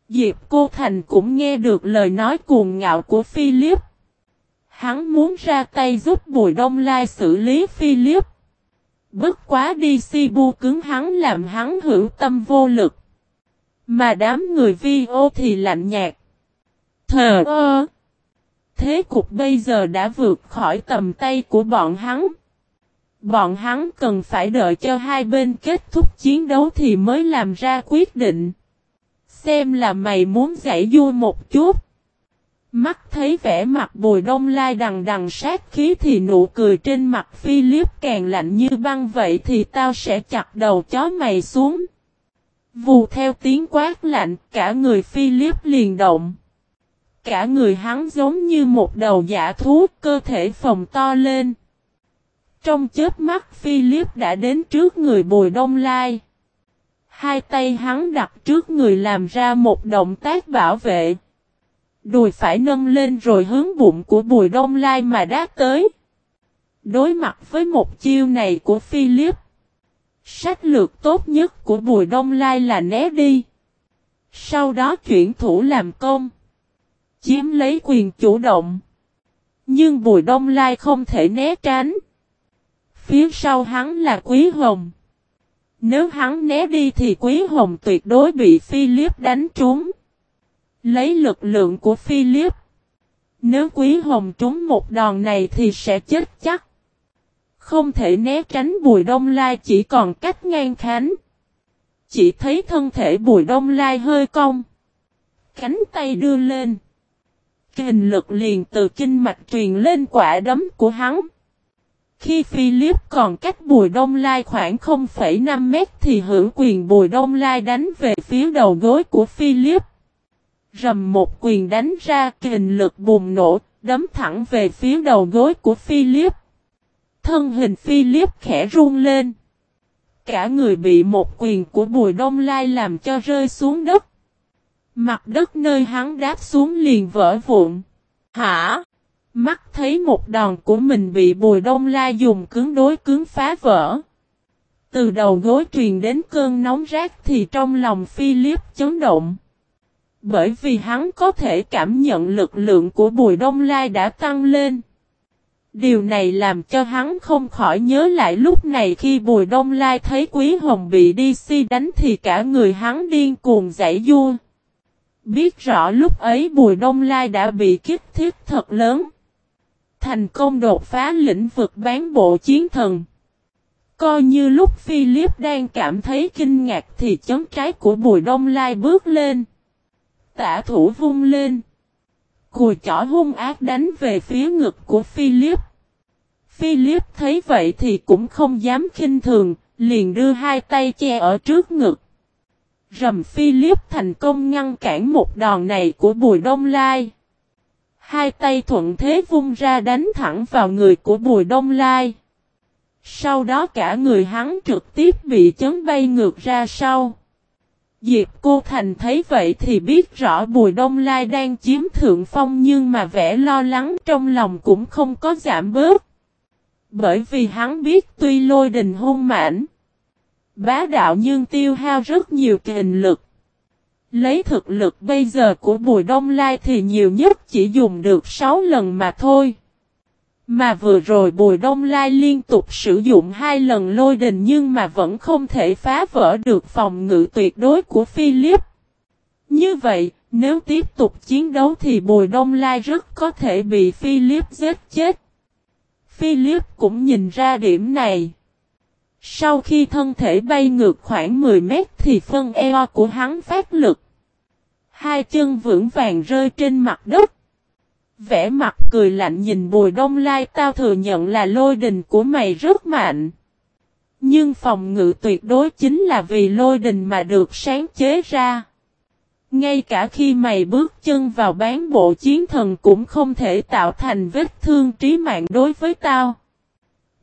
Diệp Cô Thành cũng nghe được lời nói cuồng ngạo của Philip. Hắn muốn ra tay giúp Bùi Đông Lai xử lý Philip. Bất quá đi si bu cứng hắn làm hắn hữu tâm vô lực. Mà đám người vi ô thì lạnh nhạt. Thờ ơ. Thế cục bây giờ đã vượt khỏi tầm tay của bọn hắn. Bọn hắn cần phải đợi cho hai bên kết thúc chiến đấu thì mới làm ra quyết định. Xem là mày muốn giải vui một chút. Mắt thấy vẻ mặt bùi đông lai đằng đằng sát khí thì nụ cười trên mặt Philip càng lạnh như băng vậy thì tao sẽ chặt đầu chó mày xuống. Vù theo tiếng quát lạnh, cả người Philip liền động. Cả người hắn giống như một đầu giả thú, cơ thể phồng to lên. Trong chớp mắt, Philip đã đến trước người bùi đông lai. Hai tay hắn đặt trước người làm ra một động tác bảo vệ. Đùi phải nâng lên rồi hướng bụng của Bùi Đông Lai mà đá tới. Đối mặt với một chiêu này của Philip. Sách lược tốt nhất của Bùi Đông Lai là né đi. Sau đó chuyển thủ làm công. Chiếm lấy quyền chủ động. Nhưng Bùi Đông Lai không thể né tránh. Phía sau hắn là Quý Hồng. Nếu hắn né đi thì Quý Hồng tuyệt đối bị Philip đánh trúng. Lấy lực lượng của Philip. Nếu Quý Hồng trúng một đòn này thì sẽ chết chắc. Không thể né tránh Bùi Đông Lai, chỉ còn cách ngang khánh. Chỉ thấy thân thể Bùi Đông Lai hơi cong. Cánh tay đưa lên. Kình lực liền từ kinh mạch truyền lên quả đấm của hắn. Khi Philip còn cách Bùi Đông Lai khoảng 0,5 mét thì hữu quyền Bùi Đông Lai đánh về phía đầu gối của Philip. Rầm một quyền đánh ra kình lực bùng nổ, đấm thẳng về phía đầu gối của Philip. Thân hình Philip khẽ run lên. Cả người bị một quyền của Bùi Đông Lai làm cho rơi xuống đất. Mặt đất nơi hắn đáp xuống liền vỡ vụn. Hả? Mắt thấy một đòn của mình bị Bùi Đông Lai dùng cứng đối cứng phá vỡ. Từ đầu gối truyền đến cơn nóng rát thì trong lòng Philip chấn động. Bởi vì hắn có thể cảm nhận lực lượng của Bùi Đông Lai đã tăng lên. Điều này làm cho hắn không khỏi nhớ lại lúc này khi Bùi Đông Lai thấy Quý Hồng bị DC đánh thì cả người hắn điên cuồng giải vua. Biết rõ lúc ấy Bùi Đông Lai đã bị kích thiết thật lớn. Thành công đột phá lĩnh vực bán bộ chiến thần. Coi như lúc Philip đang cảm thấy kinh ngạc thì chấm trái của Bùi Đông Lai bước lên. Tả thủ vung lên. Cùi chỏ hung ác đánh về phía ngực của Philip. Philip thấy vậy thì cũng không dám khinh thường, liền đưa hai tay che ở trước ngực. Rầm Philip thành công ngăn cản một đòn này của Bùi Đông Lai. Hai tay thuận thế vung ra đánh thẳng vào người của Bùi Đông Lai. Sau đó cả người hắn trực tiếp bị chấn bay ngược ra sau. Diệp Cô Thành thấy vậy thì biết rõ Bùi Đông Lai đang chiếm thượng phong nhưng mà vẻ lo lắng trong lòng cũng không có giảm bớt. Bởi vì hắn biết tuy lôi đình hung mãnh, bá đạo nhưng tiêu hao rất nhiều kình lực. Lấy thực lực bây giờ của Bùi Đông Lai thì nhiều nhất chỉ dùng được 6 lần mà thôi. Mà vừa rồi Bùi Đông Lai liên tục sử dụng hai lần lôi đình nhưng mà vẫn không thể phá vỡ được phòng ngự tuyệt đối của Philip. Như vậy, nếu tiếp tục chiến đấu thì Bùi Đông Lai rất có thể bị Philip giết chết. Philip cũng nhìn ra điểm này. Sau khi thân thể bay ngược khoảng 10 mét thì phân eo của hắn phát lực. Hai chân vững vàng rơi trên mặt đất. Vẽ mặt cười lạnh nhìn bùi đông lai tao thừa nhận là lôi đình của mày rất mạnh. Nhưng phòng ngự tuyệt đối chính là vì lôi đình mà được sáng chế ra. Ngay cả khi mày bước chân vào bán bộ chiến thần cũng không thể tạo thành vết thương trí mạng đối với tao.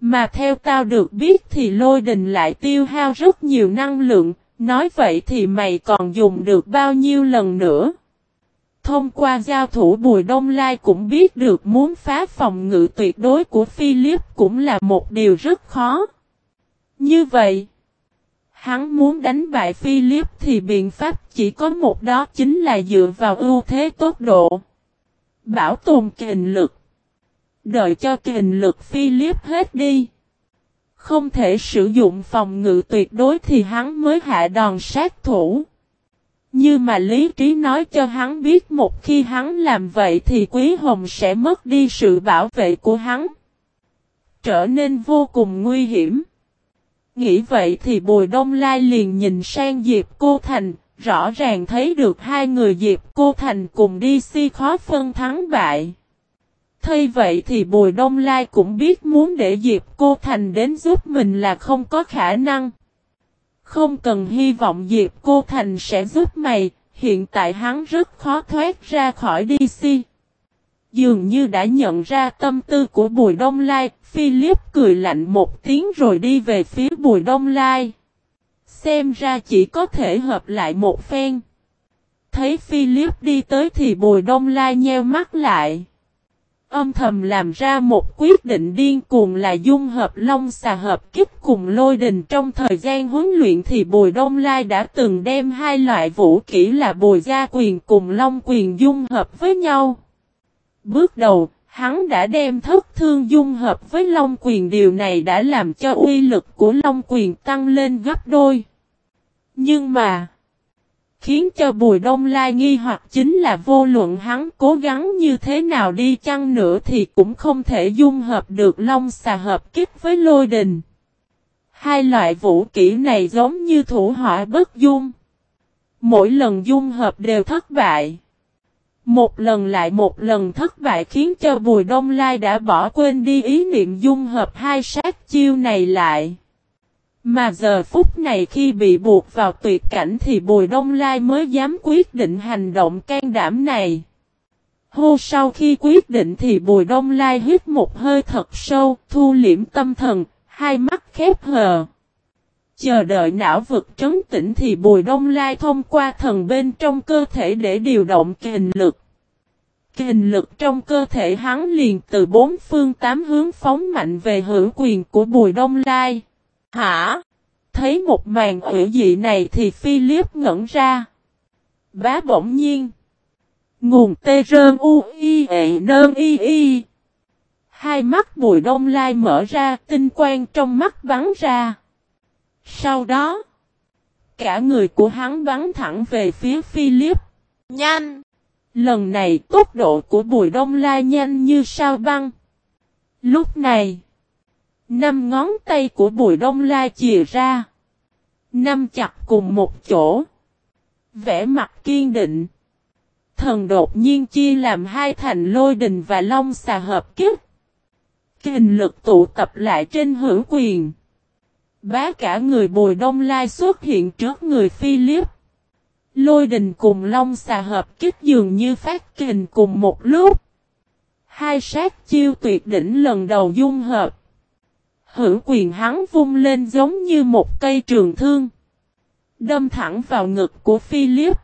Mà theo tao được biết thì lôi đình lại tiêu hao rất nhiều năng lượng, nói vậy thì mày còn dùng được bao nhiêu lần nữa. Thông qua giao thủ Bùi Đông Lai cũng biết được muốn phá phòng ngự tuyệt đối của Philip cũng là một điều rất khó. Như vậy, hắn muốn đánh bại Philip thì biện pháp chỉ có một đó chính là dựa vào ưu thế tốc độ. Bảo tồn kình lực. Đợi cho kình lực Philip hết đi. Không thể sử dụng phòng ngự tuyệt đối thì hắn mới hạ đòn sát thủ. Như mà lý trí nói cho hắn biết một khi hắn làm vậy thì Quý Hồng sẽ mất đi sự bảo vệ của hắn. Trở nên vô cùng nguy hiểm. Nghĩ vậy thì Bùi Đông Lai liền nhìn sang Diệp Cô Thành, rõ ràng thấy được hai người Diệp Cô Thành cùng đi si khó phân thắng bại. Thay vậy thì Bùi Đông Lai cũng biết muốn để Diệp Cô Thành đến giúp mình là không có khả năng. Không cần hy vọng Diệp Cô Thành sẽ giúp mày, hiện tại hắn rất khó thoát ra khỏi DC. Dường như đã nhận ra tâm tư của Bùi Đông Lai, Philip cười lạnh một tiếng rồi đi về phía Bùi Đông Lai. Xem ra chỉ có thể hợp lại một phen. Thấy Philip đi tới thì Bùi Đông Lai nheo mắt lại. Âm thầm làm ra một quyết định điên cuồng là dung hợp long xà hợp kích cùng lôi đình trong thời gian huấn luyện thì Bùi Đông Lai đã từng đem hai loại vũ kỹ là Bùi Gia Quyền cùng Long Quyền dung hợp với nhau. Bước đầu, hắn đã đem thất thương dung hợp với Long Quyền điều này đã làm cho uy lực của Long Quyền tăng lên gấp đôi. Nhưng mà, khiến cho Bùi Đông Lai nghi hoặc chính là vô luận hắn cố gắng như thế nào đi chăng nữa thì cũng không thể dung hợp được Long xà hợp kích với lôi đình. Hai loại vũ kỹ này giống như thủ họa bất dung. Mỗi lần dung hợp đều thất bại. Một lần lại một lần thất bại khiến cho Bùi Đông Lai đã bỏ quên đi ý niệm dung hợp hai sát chiêu này lại. Mà giờ phút này khi bị buộc vào tuyệt cảnh thì Bùi Đông Lai mới dám quyết định hành động can đảm này. Hô sau khi quyết định thì Bùi Đông Lai hít một hơi thật sâu, thu liễm tâm thần, hai mắt khép hờ. Chờ đợi não vực trấn tĩnh thì Bùi Đông Lai thông qua thần bên trong cơ thể để điều động kình lực. Kình lực trong cơ thể hắn liền từ bốn phương tám hướng phóng mạnh về hữu quyền của Bùi Đông Lai. Hả? Thấy một màn ủy dị này thì Philip ngẩn ra. Bá bỗng nhiên. Nguồn tê rơm u y ệ nơm y y. Hai mắt Bùi Đông Lai mở ra tinh quang trong mắt bắn ra. Sau đó, cả người của hắn bắn thẳng về phía Philip. Nhanh! Lần này tốc độ của Bùi Đông Lai nhanh như sao băng. Lúc này, năm ngón tay của Bùi Đông Lai chìa ra. Năm chặt cùng một chỗ. Vẽ mặt kiên định. Thần đột nhiên chia làm hai thành lôi đình và long xà hợp kích. Kinh lực tụ tập lại trên hữu quyền. Bá cả người bùi đông lai xuất hiện trước người Philip. Lôi đình cùng long xà hợp kích dường như phát kình cùng một lúc. Hai sát chiêu tuyệt đỉnh lần đầu dung hợp. Hữu quyền hắn vung lên giống như một cây trường thương. Đâm thẳng vào ngực của Philip.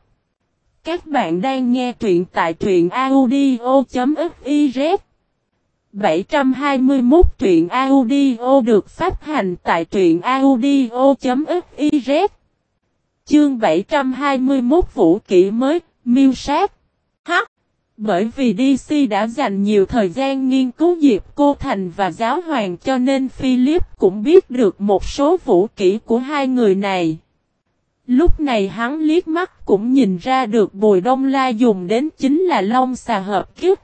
Các bạn đang nghe truyện tại truyện audio.fiz 721 truyện audio được phát hành tại truyện audio.fiz Chương 721 vũ kỷ mới, miêu sát. Hắc! Bởi vì DC đã dành nhiều thời gian nghiên cứu Diệp Cô Thành và Giáo Hoàng cho nên Philip cũng biết được một số vũ kỹ của hai người này. Lúc này hắn liếc mắt cũng nhìn ra được Bùi Đông La dùng đến chính là long xà hợp kiếp.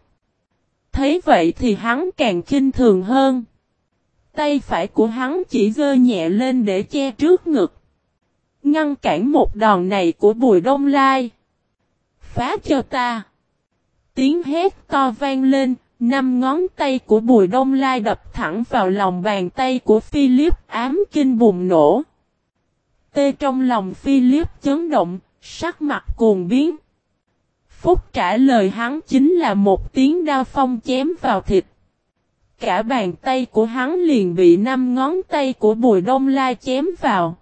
Thấy vậy thì hắn càng kinh thường hơn. Tay phải của hắn chỉ gơ nhẹ lên để che trước ngực. Ngăn cản một đòn này của Bùi Đông Lai. Phá cho ta. Tiếng hét to vang lên, năm ngón tay của Bùi Đông Lai đập thẳng vào lòng bàn tay của Philip ám kinh bùng nổ. Tê trong lòng Philip chấn động, sắc mặt cuồng biến. Phúc trả lời hắn chính là một tiếng đao phong chém vào thịt. Cả bàn tay của hắn liền bị năm ngón tay của Bùi Đông Lai chém vào.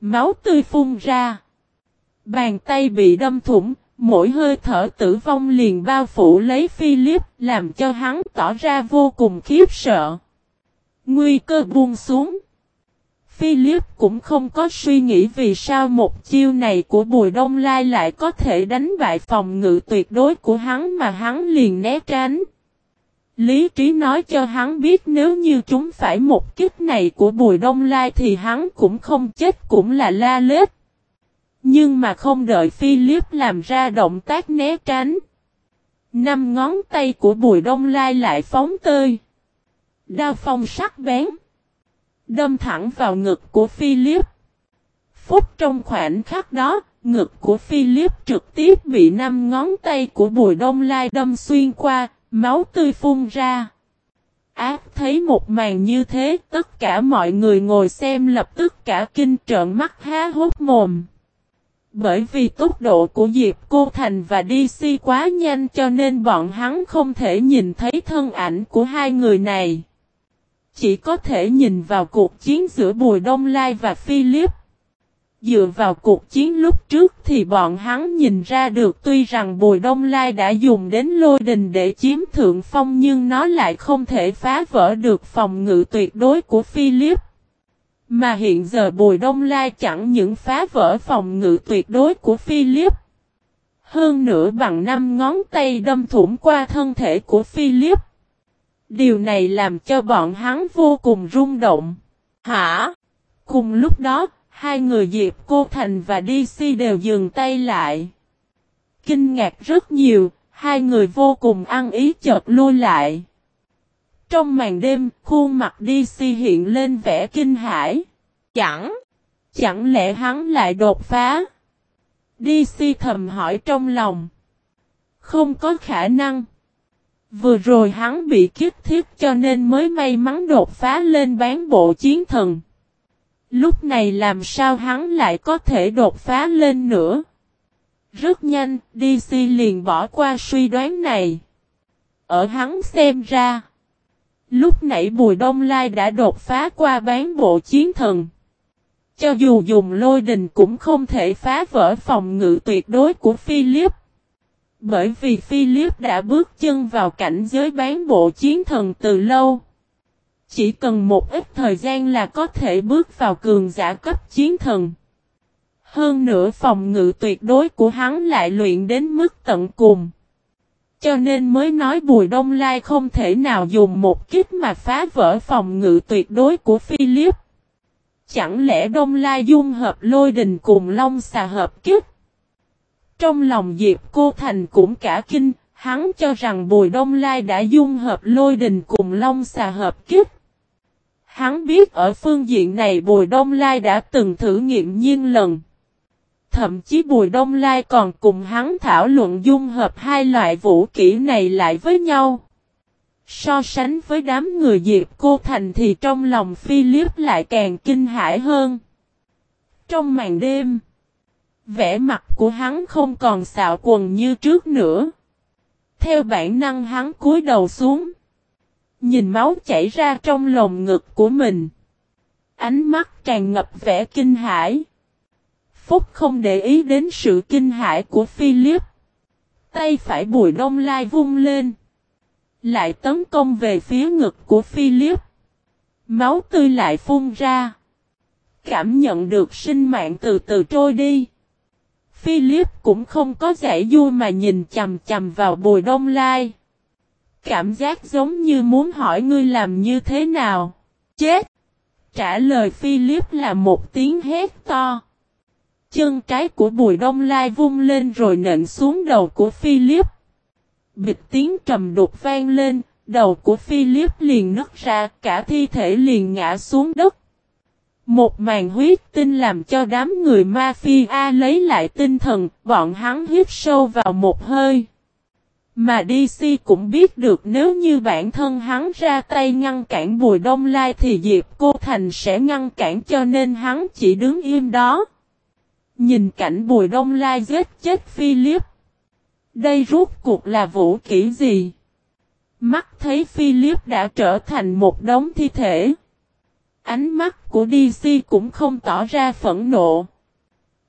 Máu tươi phun ra. Bàn tay bị đâm thủng, mỗi hơi thở tử vong liền bao phủ lấy Philip, làm cho hắn tỏ ra vô cùng khiếp sợ. Nguy cơ buông xuống. Philip cũng không có suy nghĩ vì sao một chiêu này của Bùi Đông Lai lại có thể đánh bại phòng ngự tuyệt đối của hắn mà hắn liền né tránh. Lý trí nói cho hắn biết nếu như chúng phải một kích này của Bùi Đông Lai thì hắn cũng không chết cũng là la lết. Nhưng mà không đợi Philip làm ra động tác né tránh. Năm ngón tay của Bùi Đông Lai lại phóng tơi. Đao phong sắc bén. Đâm thẳng vào ngực của Philip. phút trong khoảnh khắc đó, ngực của Philip trực tiếp bị năm ngón tay của Bùi Đông Lai đâm xuyên qua, máu tươi phun ra. Ác thấy một màn như thế, tất cả mọi người ngồi xem lập tức cả kinh trợn mắt há hốt mồm. Bởi vì tốc độ của Diệp Cô Thành và DC quá nhanh cho nên bọn hắn không thể nhìn thấy thân ảnh của hai người này. Chỉ có thể nhìn vào cuộc chiến giữa Bùi Đông Lai và Philip. Dựa vào cuộc chiến lúc trước thì bọn hắn nhìn ra được tuy rằng Bùi Đông Lai đã dùng đến lôi đình để chiếm thượng phong nhưng nó lại không thể phá vỡ được phòng ngự tuyệt đối của Philip. Mà hiện giờ Bùi Đông Lai chẳng những phá vỡ phòng ngự tuyệt đối của Philip. Hơn nữa bằng năm ngón tay đâm thủng qua thân thể của Philip. Điều này làm cho bọn hắn vô cùng rung động. Hả? Cùng lúc đó, hai người Diệp Cô Thành và DC đều dừng tay lại. Kinh ngạc rất nhiều, hai người vô cùng ăn ý chợt lui lại. Trong màn đêm, khuôn mặt DC hiện lên vẻ kinh hãi. Chẳng, chẳng lẽ hắn lại đột phá? DC thầm hỏi trong lòng. Không có khả năng. Vừa rồi hắn bị kiếp thiết cho nên mới may mắn đột phá lên bán bộ chiến thần. Lúc này làm sao hắn lại có thể đột phá lên nữa? Rất nhanh, DC liền bỏ qua suy đoán này. Ở hắn xem ra. Lúc nãy Bùi Đông Lai đã đột phá qua bán bộ chiến thần. Cho dù dùng lôi đình cũng không thể phá vỡ phòng ngự tuyệt đối của Philip. Bởi vì Philip đã bước chân vào cảnh giới bán bộ chiến thần từ lâu. Chỉ cần một ít thời gian là có thể bước vào cường giả cấp chiến thần. Hơn nữa phòng ngự tuyệt đối của hắn lại luyện đến mức tận cùng. Cho nên mới nói Bùi Đông Lai không thể nào dùng một kích mà phá vỡ phòng ngự tuyệt đối của Philip. Chẳng lẽ Đông Lai dung hợp lôi đình cùng Long xà hợp kích? Trong lòng Diệp Cô Thành cũng cả kinh, hắn cho rằng Bùi Đông Lai đã dung hợp lôi đình cùng Long xà hợp kích. Hắn biết ở phương diện này Bùi Đông Lai đã từng thử nghiệm nhiên lần. Thậm chí Bùi Đông Lai còn cùng hắn thảo luận dung hợp hai loại vũ kỹ này lại với nhau. So sánh với đám người Diệp Cô Thành thì trong lòng Philip lại càng kinh hãi hơn. Trong màn đêm, vẻ mặt của hắn không còn xạo quần như trước nữa. Theo bản năng hắn cúi đầu xuống. Nhìn máu chảy ra trong lồng ngực của mình. Ánh mắt tràn ngập vẻ kinh hãi. Phúc không để ý đến sự kinh hãi của Philip. Tay phải bùi đông lai vung lên. Lại tấn công về phía ngực của Philip. Máu tươi lại phun ra. Cảm nhận được sinh mạng từ từ trôi đi. Philip cũng không có giải vui mà nhìn chầm chầm vào bùi đông lai. Cảm giác giống như muốn hỏi ngươi làm như thế nào. Chết! Trả lời Philip là một tiếng hét to. Chân trái của bùi đông lai vung lên rồi nện xuống đầu của Philip. Bịch tiếng trầm đục vang lên, đầu của Philip liền nứt ra, cả thi thể liền ngã xuống đất. Một màn huyết tinh làm cho đám người mafia lấy lại tinh thần, bọn hắn hít sâu vào một hơi. Mà DC cũng biết được nếu như bản thân hắn ra tay ngăn cản Bùi Đông Lai thì Diệp Cô Thành sẽ ngăn cản cho nên hắn chỉ đứng im đó. Nhìn cảnh Bùi Đông Lai giết chết Philip. Đây rút cuộc là vũ kỹ gì? Mắt thấy Philip đã trở thành một đống thi thể. Ánh mắt của DC cũng không tỏ ra phẫn nộ.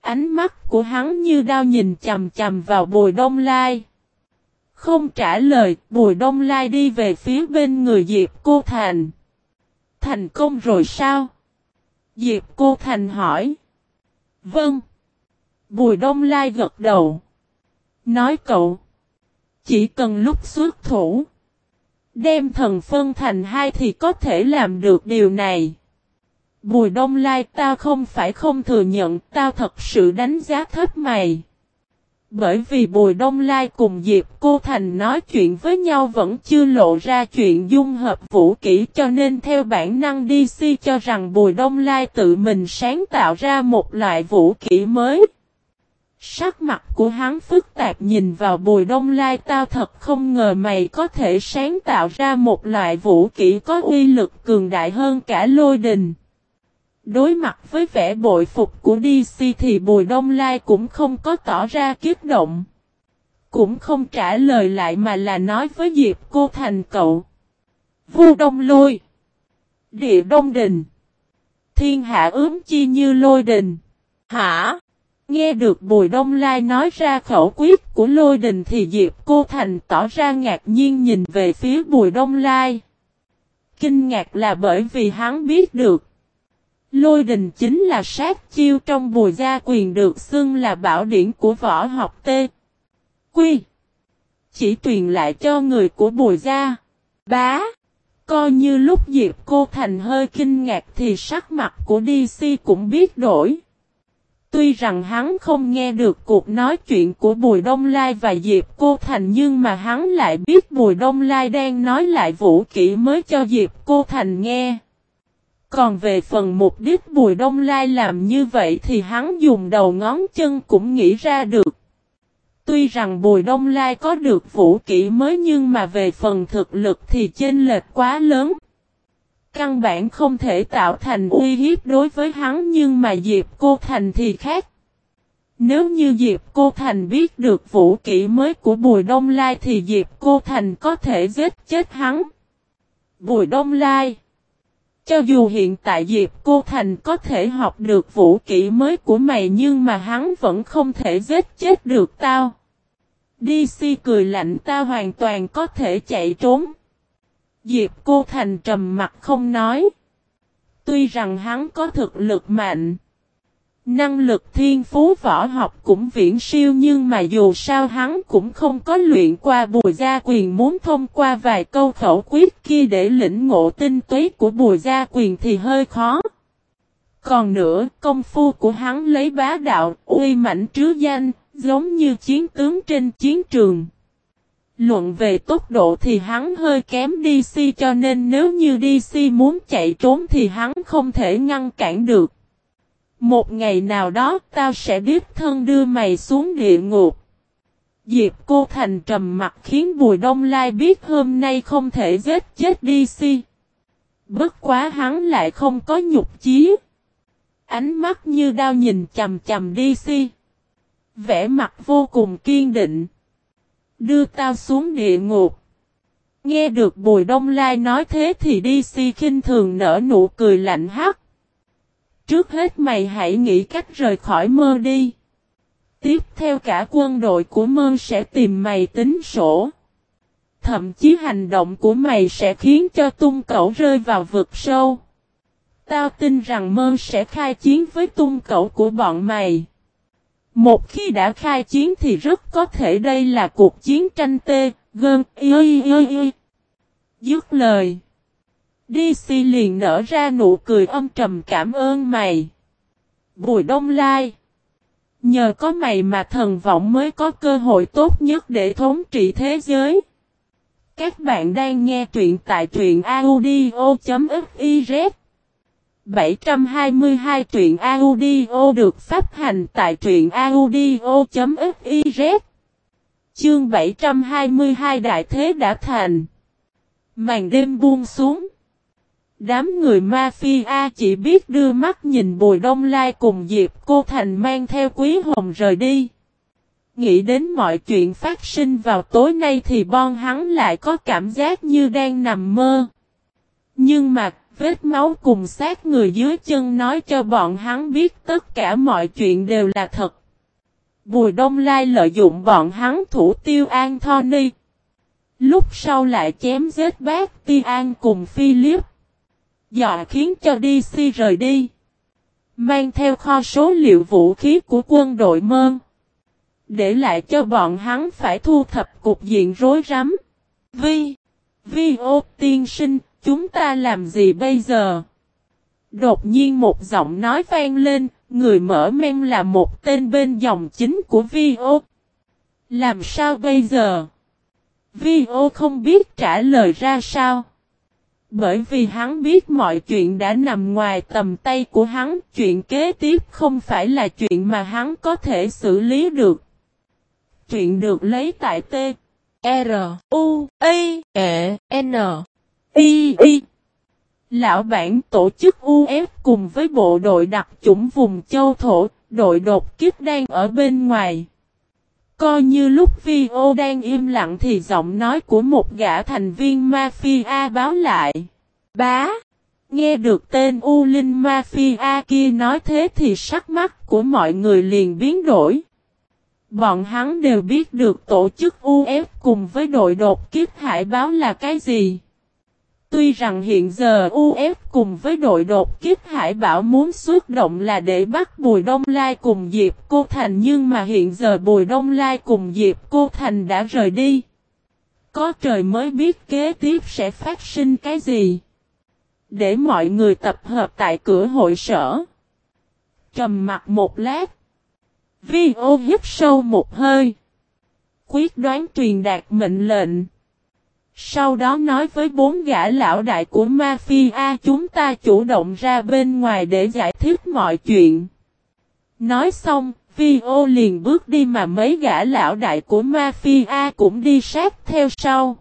Ánh mắt của hắn như đao nhìn chầm chầm vào bùi đông lai. Không trả lời, bùi đông lai đi về phía bên người Diệp Cô Thành. Thành công rồi sao? Diệp Cô Thành hỏi. Vâng. Bùi đông lai gật đầu. Nói cậu. Chỉ cần lúc xuất thủ. Đem thần phân thành hai thì có thể làm được điều này. Bùi đông lai tao không phải không thừa nhận tao thật sự đánh giá thấp mày. Bởi vì Bùi Đông Lai cùng Diệp Cô Thành nói chuyện với nhau vẫn chưa lộ ra chuyện dung hợp vũ kỹ, cho nên theo bản năng DC cho rằng Bùi Đông Lai tự mình sáng tạo ra một loại vũ kỹ mới. Sắc mặt của hắn phức tạp nhìn vào Bùi Đông Lai tao thật không ngờ mày có thể sáng tạo ra một loại vũ kỹ có uy lực cường đại hơn cả lôi đình. Đối mặt với vẻ bội phục của DC thì Bùi Đông Lai cũng không có tỏ ra kiếp động. Cũng không trả lời lại mà là nói với Diệp Cô Thành cậu. Vu Đông Lôi. Địa Đông Đình. Thiên hạ ướm chi như lôi đình. Hả? Nghe được Bùi Đông Lai nói ra khẩu quyết của lôi đình thì Diệp Cô Thành tỏ ra ngạc nhiên nhìn về phía Bùi Đông Lai. Kinh ngạc là bởi vì hắn biết được. Lôi đình chính là sát chiêu trong bùi gia quyền được xưng là bảo điển của võ học tê. Quy. Chỉ truyền lại cho người của bùi gia. Bá. Coi như lúc Diệp Cô Thành hơi kinh ngạc thì sắc mặt của DC cũng biết đổi. Tuy rằng hắn không nghe được cuộc nói chuyện của Bùi Đông Lai và Diệp Cô Thành nhưng mà hắn lại biết Bùi Đông Lai đang nói lại vũ kỹ mới cho Diệp Cô Thành nghe. Còn về phần mục đích Bùi Đông Lai làm như vậy thì hắn dùng đầu ngón chân cũng nghĩ ra được. Tuy rằng Bùi Đông Lai có được vũ kỹ mới nhưng mà về phần thực lực thì chênh lệch quá lớn. Căn bản không thể tạo thành uy hiếp đối với hắn nhưng mà Diệp Cô Thành thì khác. Nếu như Diệp Cô Thành biết được vũ kỹ mới của Bùi Đông Lai thì Diệp Cô Thành có thể giết chết hắn. Bùi Đông Lai, Cho dù hiện tại Diệp Cô Thành có thể học được vũ kỹ mới của mày nhưng mà hắn vẫn không thể giết chết được tao. DC cười lạnh ta hoàn toàn có thể chạy trốn. Diệp Cô Thành trầm mặt không nói. Tuy rằng hắn có thực lực mạnh. Năng lực thiên phú võ học cũng viễn siêu nhưng mà dù sao hắn cũng không có luyện qua bùi gia quyền muốn thông qua vài câu khẩu quyết kia để lĩnh ngộ tinh túy của bùi gia quyền thì hơi khó. Còn nữa, công phu của hắn lấy bá đạo, uy mảnh trứ danh, giống như chiến tướng trên chiến trường. Luận về tốc độ thì hắn hơi kém DC cho nên nếu như DC muốn chạy trốn thì hắn không thể ngăn cản được. Một ngày nào đó, tao sẽ đích thân đưa mày xuống địa ngục. Diệp cô thành trầm mặt khiến Bùi Đông Lai biết hôm nay không thể giết chết DC. Bất quá hắn lại không có nhục chí. Ánh mắt như đao nhìn chầm chầm DC. Vẽ mặt vô cùng kiên định. Đưa tao xuống địa ngục. Nghe được Bùi Đông Lai nói thế thì đi si khinh thường nở nụ cười lạnh hắc. Trước hết mày hãy nghĩ cách rời khỏi mơ đi. Tiếp theo cả quân đội của mơ sẽ tìm mày tính sổ. Thậm chí hành động của mày sẽ khiến cho tung cẩu rơi vào vực sâu. Tao tin rằng mơ sẽ khai chiến với tung cẩu của bọn mày. Một khi đã khai chiến thì rất có thể đây là cuộc chiến tranh tê, gơn, y y y. Dứt lời. DC liền nở ra nụ cười âm trầm cảm ơn mày. Bùi Đông Lai. Nhờ có mày mà thần vọng mới có cơ hội tốt nhất để thống trị thế giới. Các bạn đang nghe truyện tại truyện audio.fif 722 truyện audio được phát hành tại truyện audio.fiz Chương 722 Đại Thế đã thành Màn đêm buông xuống Đám người mafia chỉ biết đưa mắt nhìn Bùi Đông Lai cùng Diệp Cô Thành mang theo Quý Hồng rời đi. Nghĩ đến mọi chuyện phát sinh vào tối nay thì bon hắn lại có cảm giác như đang nằm mơ. Nhưng mà Vết máu cùng sát người dưới chân nói cho bọn hắn biết tất cả mọi chuyện đều là thật. Bùi Đông Lai lợi dụng bọn hắn thủ tiêu Anthony. Lúc sau lại chém giết bác Ti An cùng Philip. Dọa khiến cho DC rời đi. Mang theo kho số liệu vũ khí của quân đội mơn. Để lại cho bọn hắn phải thu thập cục diện rối rắm. Vi. Vi ô tiên sinh Chúng ta làm gì bây giờ? Đột nhiên một giọng nói vang lên, người mở men là một tên bên dòng chính của Vi-ô. Làm sao bây giờ? Vi-ô không biết trả lời ra sao. Bởi vì hắn biết mọi chuyện đã nằm ngoài tầm tay của hắn, chuyện kế tiếp không phải là chuyện mà hắn có thể xử lý được. Chuyện được lấy tại T. R. U. A. E. N. Y Y Lão bản tổ chức UF cùng với bộ đội đặc chủng vùng châu thổ, đội đột kích đang ở bên ngoài. Coi như lúc Vi ô đang im lặng thì giọng nói của một gã thành viên mafia báo lại. Bá! Nghe được tên U Linh Mafia kia nói thế thì sắc mắt của mọi người liền biến đổi. Bọn hắn đều biết được tổ chức UF cùng với đội đột kiếp hải báo là cái gì. Tuy rằng hiện giờ UF cùng với đội đột kiếp hải bảo muốn xuất động là để bắt Bùi Đông Lai cùng Diệp Cô Thành, nhưng mà hiện giờ Bùi Đông Lai cùng Diệp Cô Thành đã rời đi. Có trời mới biết kế tiếp sẽ phát sinh cái gì. Để mọi người tập hợp tại cửa hội sở. Trầm mặt một lát. Vi ô hít sâu một hơi. Quyết đoán truyền đạt mệnh lệnh. Sau đó nói với bốn gã lão đại của mafia chúng ta chủ động ra bên ngoài để giải thích mọi chuyện. Nói xong, vio liền bước đi mà mấy gã lão đại của mafia cũng đi sát theo sau.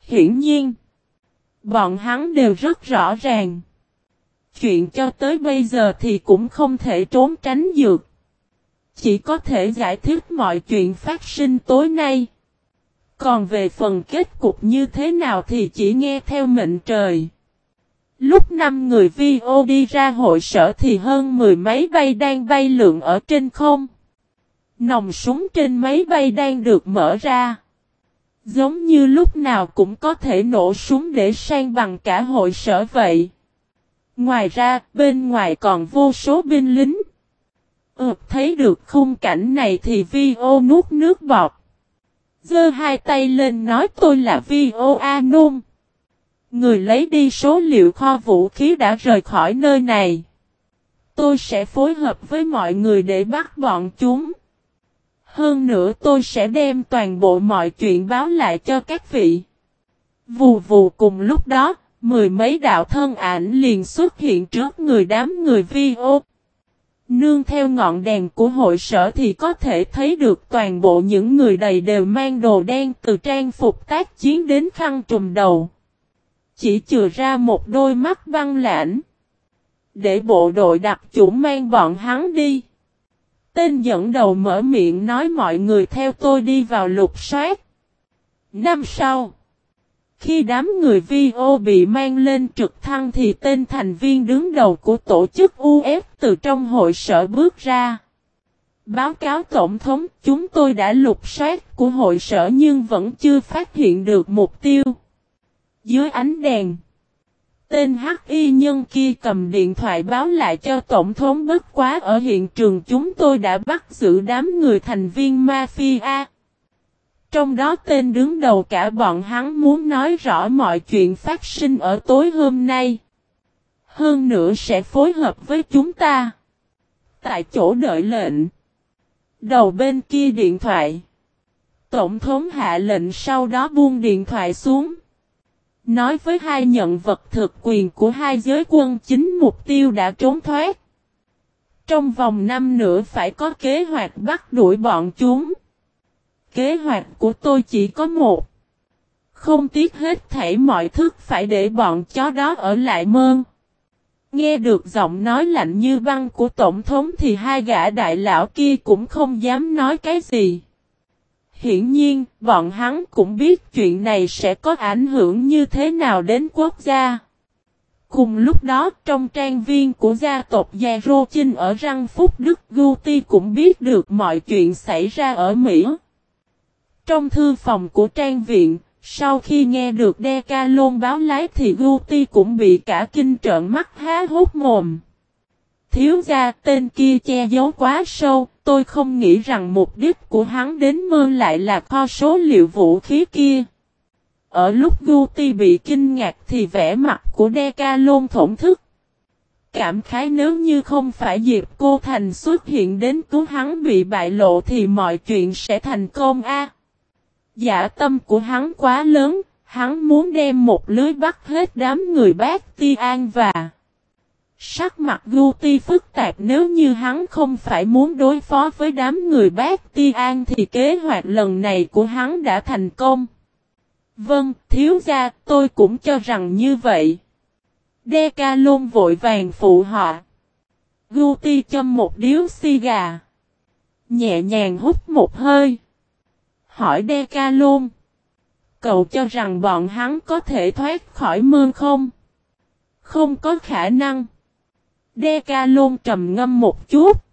Hiển nhiên, bọn hắn đều rất rõ ràng. Chuyện cho tới bây giờ thì cũng không thể trốn tránh dược. Chỉ có thể giải thích mọi chuyện phát sinh tối nay. Còn về phần kết cục như thế nào thì chỉ nghe theo mệnh trời. Lúc năm người vi đi ra hội sở thì hơn mười máy bay đang bay lượn ở trên không. Nòng súng trên máy bay đang được mở ra. Giống như lúc nào cũng có thể nổ súng để sang bằng cả hội sở vậy. Ngoài ra, bên ngoài còn vô số binh lính. Ừ, thấy được khung cảnh này thì vi nuốt nước bọt. Giơ hai tay lên nói tôi là vi ô a nôn. Người lấy đi số liệu kho vũ khí đã rời khỏi nơi này. Tôi sẽ phối hợp với mọi người để bắt bọn chúng. Hơn nữa tôi sẽ đem toàn bộ mọi chuyện báo lại cho các vị. Vù vù cùng lúc đó, mười mấy đạo thân ảnh liền xuất hiện trước người đám người vi ô. Nương theo ngọn đèn của hội sở thì có thể thấy được toàn bộ những người đầy đều mang đồ đen từ trang phục tác chiến đến khăn trùm đầu. Chỉ chừa ra một đôi mắt băng lãnh. Để bộ đội đặc chủ mang bọn hắn đi. Tên dẫn đầu mở miệng nói mọi người theo tôi đi vào lục soát. Năm sau. Khi đám người vi bị mang lên trực thăng thì tên thành viên đứng đầu của tổ chức UF từ trong hội sở bước ra. Báo cáo Tổng thống, chúng tôi đã lục soát của hội sở nhưng vẫn chưa phát hiện được mục tiêu. Dưới ánh đèn. Tên h y nhân kia cầm điện thoại báo lại cho Tổng thống, bất quá ở hiện trường chúng tôi đã bắt giữ đám người thành viên mafia. Trong đó tên đứng đầu cả bọn hắn muốn nói rõ mọi chuyện phát sinh ở tối hôm nay. Hơn nữa sẽ phối hợp với chúng ta. Tại chỗ đợi lệnh. Đầu bên kia điện thoại. Tổng thống hạ lệnh sau đó buông điện thoại xuống. Nói với hai nhận vật thực quyền của hai giới quân chính mục tiêu đã trốn thoát. Trong vòng năm nữa phải có kế hoạch bắt đuổi bọn chúng. Kế hoạch của tôi chỉ có một. Không tiếc hết thảy mọi thức phải để bọn chó đó ở lại mơn. Nghe được giọng nói lạnh như băng của Tổng thống thì hai gã đại lão kia cũng không dám nói cái gì. Hiển nhiên, bọn hắn cũng biết chuyện này sẽ có ảnh hưởng như thế nào đến quốc gia. Cùng lúc đó, trong trang viên của gia tộc Gia Rô Chinh ở Răng Phúc Đức Guti cũng biết được mọi chuyện xảy ra ở Mỹ. Trong thư phòng của trang viện, sau khi nghe được Decalon báo lái thì Guti cũng bị cả kinh trợn mắt há hốt mồm. Thiếu gia tên kia che giấu quá sâu, tôi không nghĩ rằng mục đích của hắn đến mơ lại là kho số liệu vũ khí kia. Ở lúc Guti bị kinh ngạc thì vẻ mặt của Decalon thổn thức. Cảm khái nếu như không phải Diệp Cô Thành xuất hiện đến cứu hắn bị bại lộ thì mọi chuyện sẽ thành công a. Dạ tâm của hắn quá lớn, hắn muốn đem một lưới bắt hết đám người bác Ti An và Sắc mặt Gu Ti phức tạp nếu như hắn không phải muốn đối phó với đám người bác Ti An thì kế hoạch lần này của hắn đã thành công. Vâng, thiếu gia, tôi cũng cho rằng như vậy. Deca luôn vội vàng phụ họ. Gu Ti châm một điếu xì gà. Nhẹ nhàng hút một hơi. Hỏi Deca. Cậu cho rằng bọn hắn có thể thoát khỏi mương không? Không có khả năng. Đe ca lôn trầm ngâm một chút.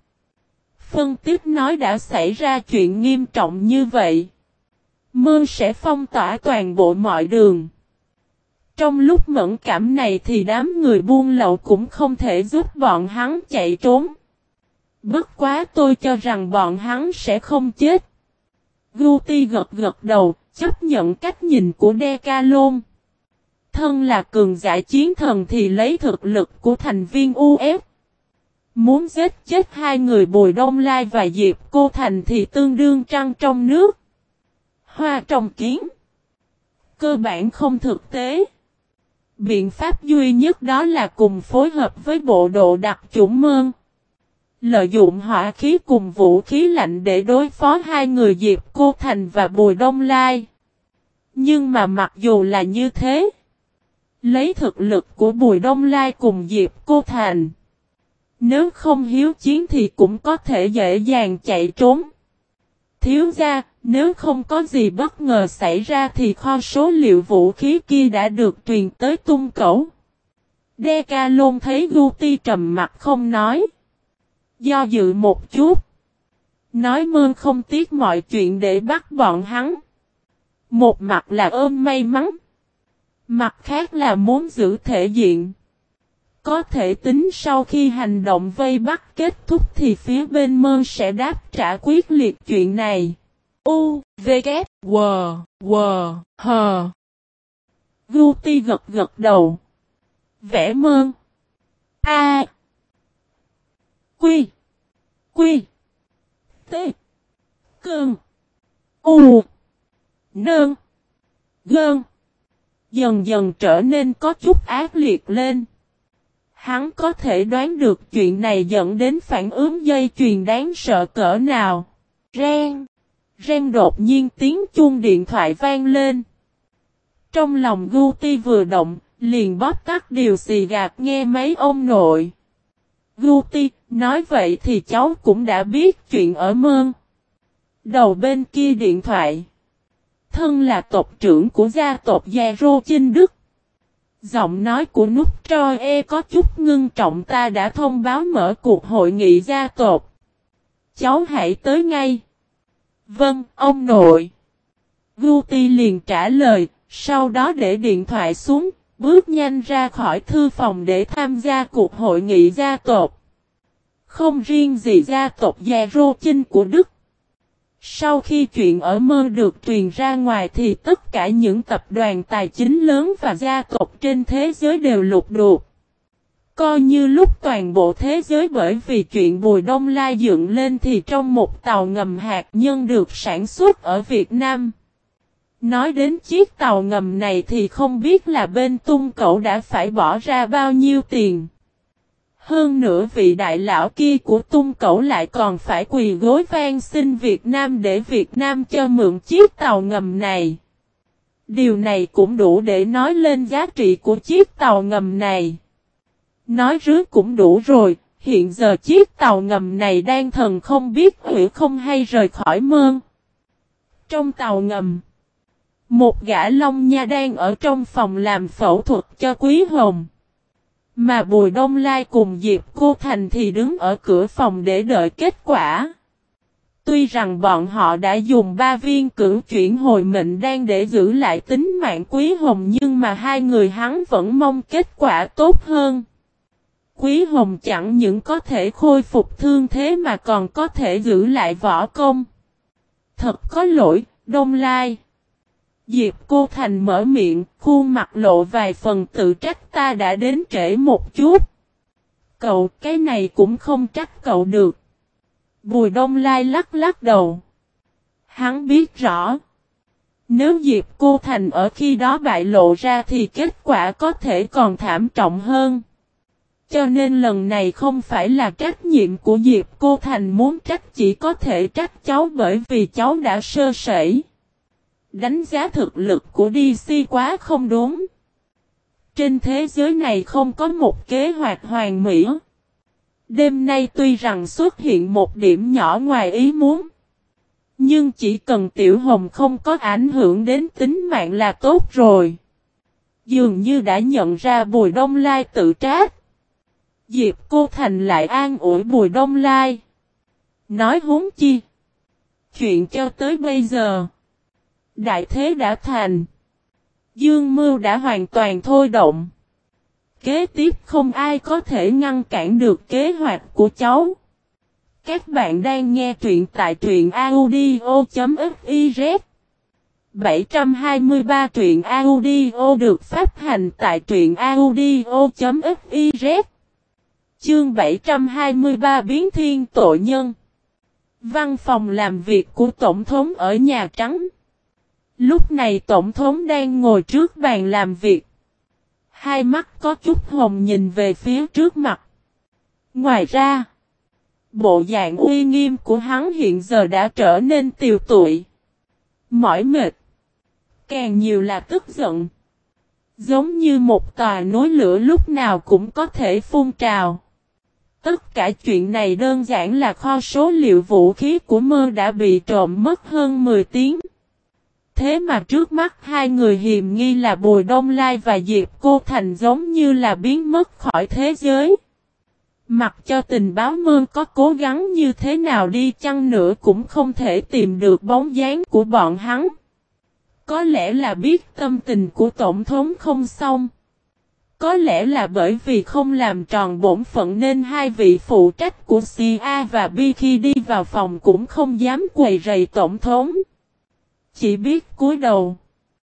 Phân tích nói đã xảy ra chuyện nghiêm trọng như vậy. Mưa sẽ phong tỏa toàn bộ mọi đường. Trong lúc mẫn cảm này thì đám người buôn lậu cũng không thể giúp bọn hắn chạy trốn. Bất quá tôi cho rằng bọn hắn sẽ không chết. Guti gật gật đầu, chấp nhận cách nhìn của Decalon. Thân là cường giả chiến thần thì lấy thực lực của thành viên UF. Muốn giết chết hai người Bùi Đông Lai và Diệp Cô Thành thì tương đương trăng trong nước. Hoa trong kiến. Cơ bản không thực tế. Biện pháp duy nhất đó là cùng phối hợp với bộ độ đặc chủng mơn. Lợi dụng hỏa khí cùng vũ khí lạnh để đối phó hai người Diệp Cô Thành và Bùi Đông Lai. Nhưng mà mặc dù là như thế, lấy thực lực của Bùi Đông Lai cùng Diệp Cô Thành, nếu không hiếu chiến thì cũng có thể dễ dàng chạy trốn. Thiếu ra, nếu không có gì bất ngờ xảy ra thì kho số liệu vũ khí kia đã được truyền tới tung cẩu. Đe luôn thấy Guti trầm mặt không nói. Do dự một chút. Nói mơn không tiếc mọi chuyện để bắt bọn hắn. Một mặt là ôm may mắn. Mặt khác là muốn giữ thể diện. Có thể tính sau khi hành động vây bắt kết thúc thì phía bên mơn sẽ đáp trả quyết liệt chuyện này. U, V, K, W, W, H. Guti gật gật đầu. Vẽ mơn. A. Quy. Quy. T. Cơn. U. Nơn. Gơn. Dần dần trở nên có chút ác liệt lên. Hắn có thể đoán được chuyện này dẫn đến phản ứng dây chuyền đáng sợ cỡ nào. Ren. Ren đột nhiên tiếng chuông điện thoại vang lên. Trong lòng Guti vừa động, liền bóp tắt điều xì gạt nghe mấy ông nội. Guti, nói vậy thì cháu cũng đã biết chuyện ở mơn. Đầu bên kia điện thoại. Thân là tộc trưởng của gia tộc Gia Rô Chinh Đức. Giọng nói của nút troi e có chút ngưng trọng ta đã thông báo mở cuộc hội nghị gia tộc. Cháu hãy tới ngay. Vâng, ông nội. Guti liền trả lời, sau đó để điện thoại xuống, bước nhanh ra khỏi thư phòng để tham gia cuộc hội nghị gia tộc. Không riêng gì gia tộc Gia Rô Chinh của Đức. Sau khi chuyện ở mơ được truyền ra ngoài thì tất cả những tập đoàn tài chính lớn và gia tộc trên thế giới đều lục đột. Coi như lúc toàn bộ thế giới bởi vì chuyện Bùi Đông Lai dựng lên thì trong một tàu ngầm hạt nhân được sản xuất ở Việt Nam. Nói đến chiếc tàu ngầm này thì không biết là bên tung cậu đã phải bỏ ra bao nhiêu tiền. Hơn nữa vị đại lão kia của tung cẩu lại còn phải quỳ gối van xin Việt Nam để Việt Nam cho mượn chiếc tàu ngầm này. Điều này cũng đủ để nói lên giá trị của chiếc tàu ngầm này. Nói rước cũng đủ rồi, hiện giờ chiếc tàu ngầm này đang thần không biết hủy không hay rời khỏi mơn. Trong tàu ngầm, một gã long nha đang ở trong phòng làm phẫu thuật cho Quý Hồng. Mà Bùi Đông Lai cùng Diệp Cô Thành thì đứng ở cửa phòng để đợi kết quả. Tuy rằng bọn họ đã dùng ba viên cử chuyển hồi mệnh đang để giữ lại tính mạng Quý Hồng nhưng mà hai người hắn vẫn mong kết quả tốt hơn. Quý Hồng chẳng những có thể khôi phục thương thế mà còn có thể giữ lại võ công. Thật có lỗi, Đông Lai. Diệp Cô Thành mở miệng, khuôn mặt lộ vài phần tự trách ta đã đến trễ một chút. Cậu cái này cũng không trách cậu được. Bùi Đông Lai lắc lắc đầu. Hắn biết rõ. Nếu Diệp Cô Thành ở khi đó bại lộ ra thì kết quả có thể còn thảm trọng hơn. Cho nên lần này không phải là trách nhiệm của Diệp Cô Thành muốn trách chỉ có thể trách cháu bởi vì cháu đã sơ sẩy. Đánh giá thực lực của DC quá không đúng. Trên thế giới này không có một kế hoạch hoàn mỹ. Đêm nay tuy rằng xuất hiện một điểm nhỏ ngoài ý muốn. Nhưng chỉ cần Tiểu Hồng không có ảnh hưởng đến tính mạng là tốt rồi. Dường như đã nhận ra Bùi Đông Lai tự trách. Diệp Cô Thành lại an ủi Bùi Đông Lai. Nói huống chi. Chuyện cho tới bây giờ. Đại thế đã thành. Dương Mưu đã hoàn toàn thôi động. Kế tiếp không ai có thể ngăn cản được kế hoạch của cháu. Các bạn đang nghe truyện tại truyện audio.fiz 723 truyện audio được phát hành tại truyện audio.fiz Chương 723 Biến Thiên Tội Nhân Văn phòng làm việc của Tổng thống ở Nhà Trắng Lúc này Tổng thống đang ngồi trước bàn làm việc. Hai mắt có chút hồng nhìn về phía trước mặt. Ngoài ra, Bộ dạng uy nghiêm của hắn hiện giờ đã trở nên tiều tụi Mỏi mệt, Càng nhiều là tức giận. Giống như một tòa núi lửa lúc nào cũng có thể phun trào. Tất cả chuyện này đơn giản là kho số liệu vũ khí của mơ đã bị trộm mất hơn 10 tiếng. Thế mà trước mắt hai người hiềm nghi là Bùi Đông Lai và Diệp Cô Thành giống như là biến mất khỏi thế giới. Mặc cho tình báo mương có cố gắng như thế nào đi chăng nữa cũng không thể tìm được bóng dáng của bọn hắn. Có lẽ là biết tâm tình của Tổng thống không xong. Có lẽ là bởi vì không làm tròn bổn phận nên hai vị phụ trách của CIA và B khi đi vào phòng cũng không dám quầy rầy tổng thống. Chỉ biết cúi đầu.